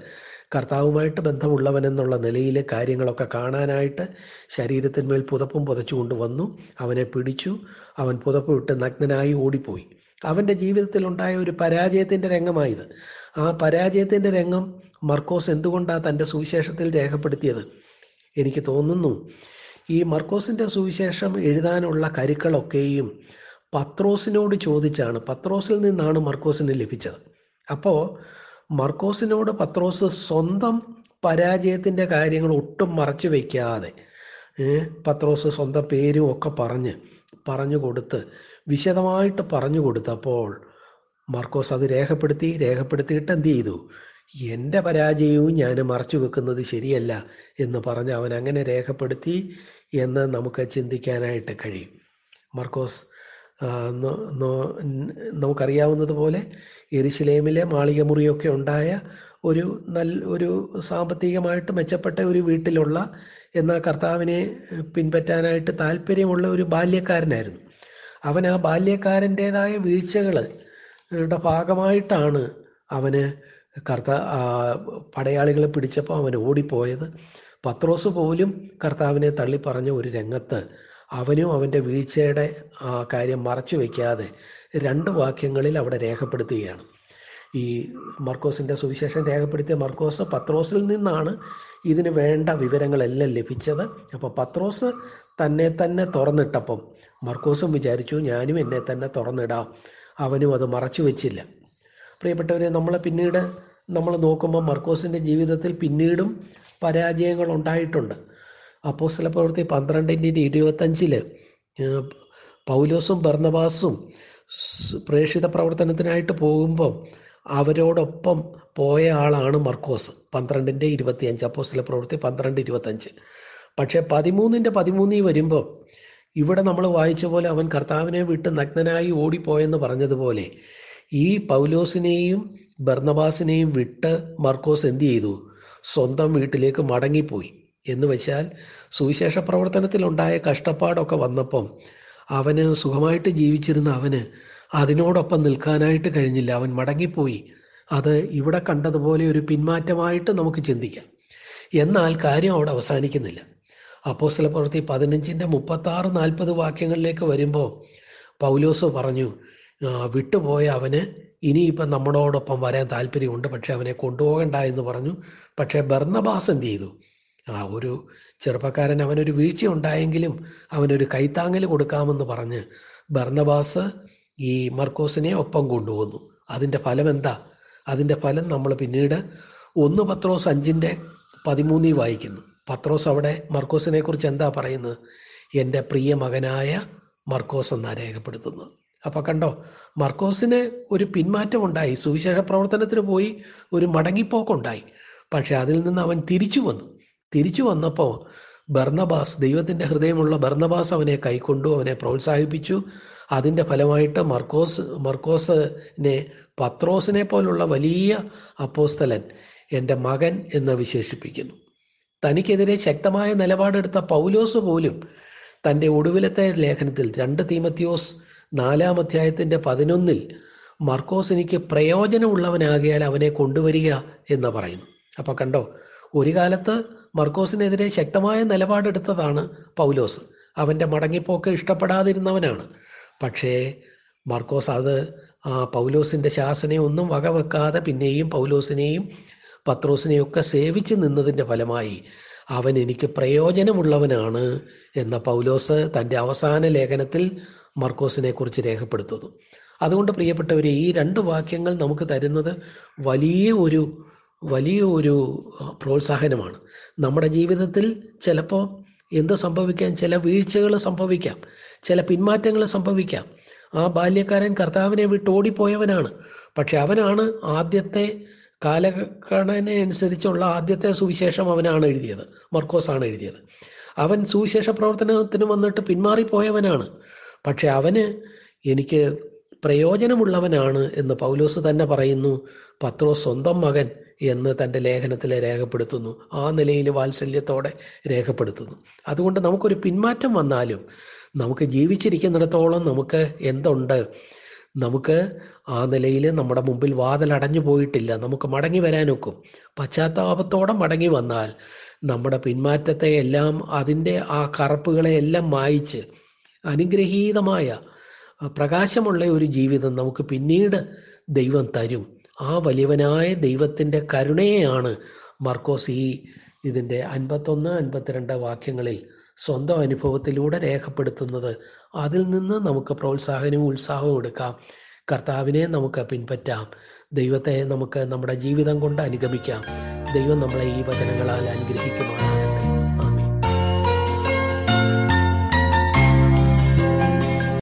കർത്താവുമായിട്ട് ബന്ധമുള്ളവനെന്നുള്ള നിലയിൽ കാര്യങ്ങളൊക്കെ കാണാനായിട്ട് ശരീരത്തിന്മേൽ പുതപ്പും പുതച്ചുകൊണ്ട് വന്നു. അവനെ പിടിച്ചു. അവൻ പുതപ്പ് വിട്ട് നഗ്നനായി ഓടിപ്പോയി. അവന്റെ ജീവിതത്തിൽ ഉണ്ടായ ഒരു പരാജയത്തിന്റെ രംഗമായത്. ആ പരാജയത്തിന്റെ രംഗം മർക്കോസ് എന്തുകൊണ്ടാണ് തന്റെ സുവിശേഷത്തിൽ രേഖപ്പെടുത്തിയത്? എനിക്ക് തോന്നുന്നു ഈ മർക്കോസിന്റെ സുവിശേഷം എഴുതാനുള്ള കരുക്കളൊക്കെയും പത്രോസിനോട് ചോദിച്ചാണ്. പത്രോസിൽ നിന്നാണ് മർക്കോസിന് ലഭിച്ചത്. അപ്പോൾ മർക്കോസിനോട് പത്രോസ് സ്വന്തം പരാജയത്തിന്റെ കാര്യങ്ങൾ ഒട്ടും മറച്ചു വയ്ക്കാതെ പത്രോസ് സ്വന്തം പേരും ഒക്കെ പറഞ്ഞ് പറഞ്ഞു കൊടുത്ത് വിശദമായിട്ട് പറഞ്ഞു കൊടുത്തപ്പോൾ മർക്കോസ് അത് രേഖപ്പെടുത്തി രേഖപ്പെടുത്തിയിട്ട് എന്ത് ചെയ്തു? എന്റെ പരാജയവും ഞാൻ മറച്ചു വെക്കുന്നത് ശരിയല്ല എന്ന് പറഞ്ഞ് അവൻ അങ്ങനെ രേഖപ്പെടുത്തി എന്ന് നമുക്ക് ചിന്തിക്കാനായിട്ട് കഴിയും. മർക്കോസ് നമുക്കറിയാവുന്നതുപോലെ എരിശിലേമിലെ മാളിക മുറിയൊക്കെ ഉണ്ടായ ഒരു നല്ല ഒരു സാമ്പത്തികമായിട്ട് മെച്ചപ്പെട്ട ഒരു വീട്ടിലുള്ള എന്നാൽ കർത്താവിനെ പിൻപറ്റാനായിട്ട് താല്പര്യമുള്ള ഒരു ബാല്യക്കാരനായിരുന്നു. അവൻ ആ ബാല്യക്കാരന്റെതായ വീഴ്ചകൾ ഭാഗമായിട്ടാണ് അവന് കർത്ത പടയാളികളെ പിടിച്ചപ്പോൾ അവൻ ഓടിപ്പോയത്. പത്രോസ് പോലും കർത്താവിനെ തള്ളിപ്പറഞ്ഞ ഒരു രംഗത്ത് അവനും അവന്റെ വീഴ്ചയുടെ കാര്യം മറച്ചു വയ്ക്കാതെ രണ്ട് വാക്യങ്ങളിൽ അവിടെ രേഖപ്പെടുത്തുകയാണ്. ഈ മർക്കോസിന്റെ സുവിശേഷം രേഖപ്പെടുത്തിയ മർക്കോസ് പത്രോസിൽ നിന്നാണ് ഇതിന് വേണ്ട വിവരങ്ങളെല്ലാം ലഭിച്ചത്. അപ്പോൾ പത്രോസ് തന്നെ തന്നെ തുറന്നിട്ടപ്പം മർക്കോസും വിചാരിച്ചു ഞാനും എന്നെ തന്നെ തുറന്നിടാം. അവനും അത് മറച്ചു വെച്ചില്ല. പ്രിയപ്പെട്ടവരെ നമ്മളെ പിന്നീട് നമ്മൾ നോക്കുമ്പോൾ മർക്കോസിന്റെ ജീവിതത്തിൽ പിന്നീടും പരാജയങ്ങൾ ഉണ്ടായിട്ടുണ്ട്. അപ്പോൾ ചില പ്രവൃത്തി പന്ത്രണ്ടിന്റെ ഇരുപത്തഞ്ചിൽ പൗലോസും ബർന്നബാസും സ് പ്രേക്ഷിത പ്രവർത്തനത്തിനായിട്ട് പോകുമ്പോൾ അവരോടൊപ്പം പോയ ആളാണ് മർക്കോസ്. പന്ത്രണ്ടിന്റെ ഇരുപത്തിയഞ്ച്. അപ്പോസിലെ പ്രവൃത്തി പന്ത്രണ്ട് ഇരുപത്തഞ്ച് പക്ഷേ പതിമൂന്നിന്റെ പതിമൂന്നിൽ വരുമ്പോൾ ഇവിടെ നമ്മൾ വായിച്ച പോലെ അവൻ കർത്താവിനെ വിട്ട് നഗ്നനായി ഓടിപ്പോയെന്ന് പറഞ്ഞതുപോലെ ഈ പൗലോസിനെയും ബർന്നബാസിനെയും വിട്ട് മർക്കോസ് എന്ത് ചെയ്തു? സ്വന്തം വീട്ടിലേക്ക് മടങ്ങിപ്പോയി. എന്ന് വെച്ചാൽ സുവിശേഷ പ്രവർത്തനത്തിലുണ്ടായ കഷ്ടപ്പാടൊക്കെ വന്നപ്പം അവന് സുഖമായിട്ട് ജീവിച്ചിരുന്ന അവന് അതിനോടൊപ്പം നിൽക്കാനായിട്ട് കഴിഞ്ഞില്ല. അവൻ മടങ്ങിപ്പോയി. അത് ഇവിടെ കണ്ടതുപോലെ ഒരു പിന്മാറ്റമായിട്ട് നമുക്ക് ചിന്തിക്കാം. എന്നാൽ കാര്യം അവിടെ അവസാനിക്കുന്നില്ല. അപ്പോ അപ്പോസ്തല പ്രവൃത്തി പതിനഞ്ചിന്റെ മുപ്പത്തി ആറ് നാൽപ്പത് വാക്യങ്ങളിലേക്ക് വരുമ്പോൾ പൗലോസ് പറഞ്ഞു "ആ, വിട്ടുപോയ അവന് ഇനിയിപ്പം നമ്മളോടൊപ്പം വരാൻ താല്പര്യമുണ്ട്. പക്ഷെ അവനെ കൊണ്ടുപോകണ്ട എന്ന് പറഞ്ഞു. പക്ഷേ ബർന്നബാസ് എന്ത് ചെയ്തു? ആ ഒരു ചെറുപ്പക്കാരൻ അവനൊരു വീഴ്ച ഉണ്ടായെങ്കിലും അവനൊരു കൈത്താങ്ങൽ കൊടുക്കാമെന്ന് പറഞ്ഞ് ബർന്നബാസ് ഈ മർക്കോസിനെ ഒപ്പം കൊണ്ടുവന്നു അതിന്റെ ഫലം എന്താ? അതിന്റെ ഫലം നമ്മൾ പിന്നീട് ഒന്ന് പത്രോസ് അഞ്ചിന്റെ പതിമൂന്നിൽ വായിക്കുന്നു. പത്രോസ് അവിടെ മർക്കോസിനെ കുറിച്ച് എന്താ പറയുന്നത്? എന്റെ പ്രിയ മകനായ മർക്കോസ് എന്നാ രേഖപ്പെടുത്തുന്നത് അപ്പോൾ കണ്ടോ മർക്കോസിന് ഒരു പിന്മാറ്റം ഉണ്ടായി. സുവിശേഷ പ്രവർത്തനത്തിന് പോയി ഒരു മടങ്ങിപ്പോക്കുണ്ടായി. പക്ഷെ അതിൽ നിന്ന് അവൻ തിരിച്ചു വന്നു. തിരിച്ചു വന്നപ്പോൾ ബർണബാസ് ദൈവത്തിന്റെ ഹൃദയമുള്ള ബർണബാസ് അവനെ കൈക്കൊണ്ടു അവനെ പ്രോത്സാഹിപ്പിച്ചു. അതിന്റെ ഫലമായിട്ട് മർക്കോസ് മർക്കോസിനെ പത്രോസിനെ പോലുള്ള വലിയ അപ്പോസ്തലൻ എന്റെ മകൻ എന്ന് വിശേഷിപ്പിക്കുന്നു. തനിക്കെതിരെ ശക്തമായ നിലപാടെടുത്ത പൗലോസ് പോലും തന്റെ ഒടുവിലത്തെ ലേഖനത്തിൽ രണ്ട് തീമത്യോസ് നാലാം അധ്യായത്തിന്റെ പതിനൊന്നിൽ മർക്കോസ് എനിക്ക് പ്രയോജനമുള്ളവനാകിയാൽ അവനെ കൊണ്ടുവരിക എന്ന് പറയുന്നു. അപ്പോൾ കണ്ടോ ഒരു കാലത്ത് മർക്കോസിനെതിരെ ശക്തമായ നിലപാടെടുത്തതാണ് പൗലോസ്. അവന്റെ മടങ്ങിപ്പോക്ക് ഇഷ്ടപ്പെടാതിരുന്നവനാണ്. പക്ഷേ മർക്കോസ് അത് ആ പൗലോസിന്റെ ശാസനയെ ഒന്നും വകവെക്കാതെ പിന്നെയും പൗലോസിനെയും പത്രോസിനെയും ഒക്കെ സേവിച്ച് നിന്നതിന്റെ ഫലമായി അവൻ എനിക്ക് പ്രയോജനമുള്ളവനാണ് എന്ന പൗലോസ് തന്റെ അവസാന ലേഖനത്തിൽ മർക്കോസിനെ കുറിച്ച് രേഖപ്പെടുത്തുന്നു. അതുകൊണ്ട് പ്രിയപ്പെട്ടവരെ ഈ രണ്ട് വാക്യങ്ങൾ നമുക്ക് തരുന്നത് വലിയ ഒരു വലിയ ഒരു പ്രോത്സാഹനമാണ്. നമ്മുടെ ജീവിതത്തിൽ ചിലപ്പോൾ എന്ത് സംഭവിക്കാം? ചില വീഴ്ചകൾ സംഭവിക്കാം. ചില പിന്മാറ്റങ്ങൾ സംഭവിക്കാം. ആ ബാല്യക്കാരൻ കർത്താവിനെ വിട്ട് ഓടിപ്പോയവനാണ്. പക്ഷെ അവനാണ് ആദ്യത്തെ കാലഘടന അനുസരിച്ചുള്ള ആദ്യത്തെ സുവിശേഷം അവനാണ് എഴുതിയത്. മർക്കോസാണ് എഴുതിയത്. അവൻ സുവിശേഷ പ്രവർത്തനത്തിന് വന്നിട്ട് പിന്മാറിപ്പോയവനാണ്. പക്ഷെ അവന് എനിക്ക് പ്രയോജനമുള്ളവനാണ് എന്ന് പൗലോസ് തന്നെ പറയുന്നു പത്രോ സ്വന്തം മകൻ എന്ന് തന്റെ ലേഖനത്തിൽ രേഖപ്പെടുത്തുന്നു. ആ നിലയിൽ വാത്സല്യത്തോടെ രേഖപ്പെടുത്തുന്നു. അതുകൊണ്ട് നമുക്കൊരു പിന്മാറ്റം വന്നാലും നമുക്ക് ജീവിച്ചിരിക്കുന്നിടത്തോളം നമുക്ക് എന്തുണ്ട്? നമുക്ക് ആ നിലയിൽ നമ്മുടെ മുമ്പിൽ വാതിലടഞ്ഞു പോയിട്ടില്ല. നമുക്ക് മടങ്ങി വരാനൊക്കും. പശ്ചാത്താപത്തോടെ മടങ്ങി വന്നാൽ നമ്മുടെ പിന്മാറ്റത്തെ എല്ലാം അതിന്റെ ആ കറപ്പുകളെ എല്ലാം മായിച്ച് അനുഗ്രഹീതമായ പ്രകാശമുള്ള ഒരു ജീവിതം നമുക്ക് പിന്നീട് ദൈവം തരും. ആ വലിയവനായ ദൈവത്തിന്റെ കരുണയെയാണ് മർക്കോസ് ഈ ഇതിന്റെ അൻപത്തൊന്ന് അൻപത്തിരണ്ട് വാക്യങ്ങളിൽ സ്വന്തം അനുഭവത്തിലൂടെ രേഖപ്പെടുത്തുന്നത്. അതിൽ നിന്ന് നമുക്ക് പ്രോത്സാഹനവും ഉത്സാഹവും എടുക്കാം. കർത്താവിനെ നമുക്ക് പിൻപറ്റാം. ദൈവത്തെ നമുക്ക് നമ്മുടെ ജീവിതം കൊണ്ട് അനുഗമിക്കാം. ദൈവം നമ്മളെ ഈ വചനങ്ങളാൽ അനുഗ്രഹിക്കുമാണ്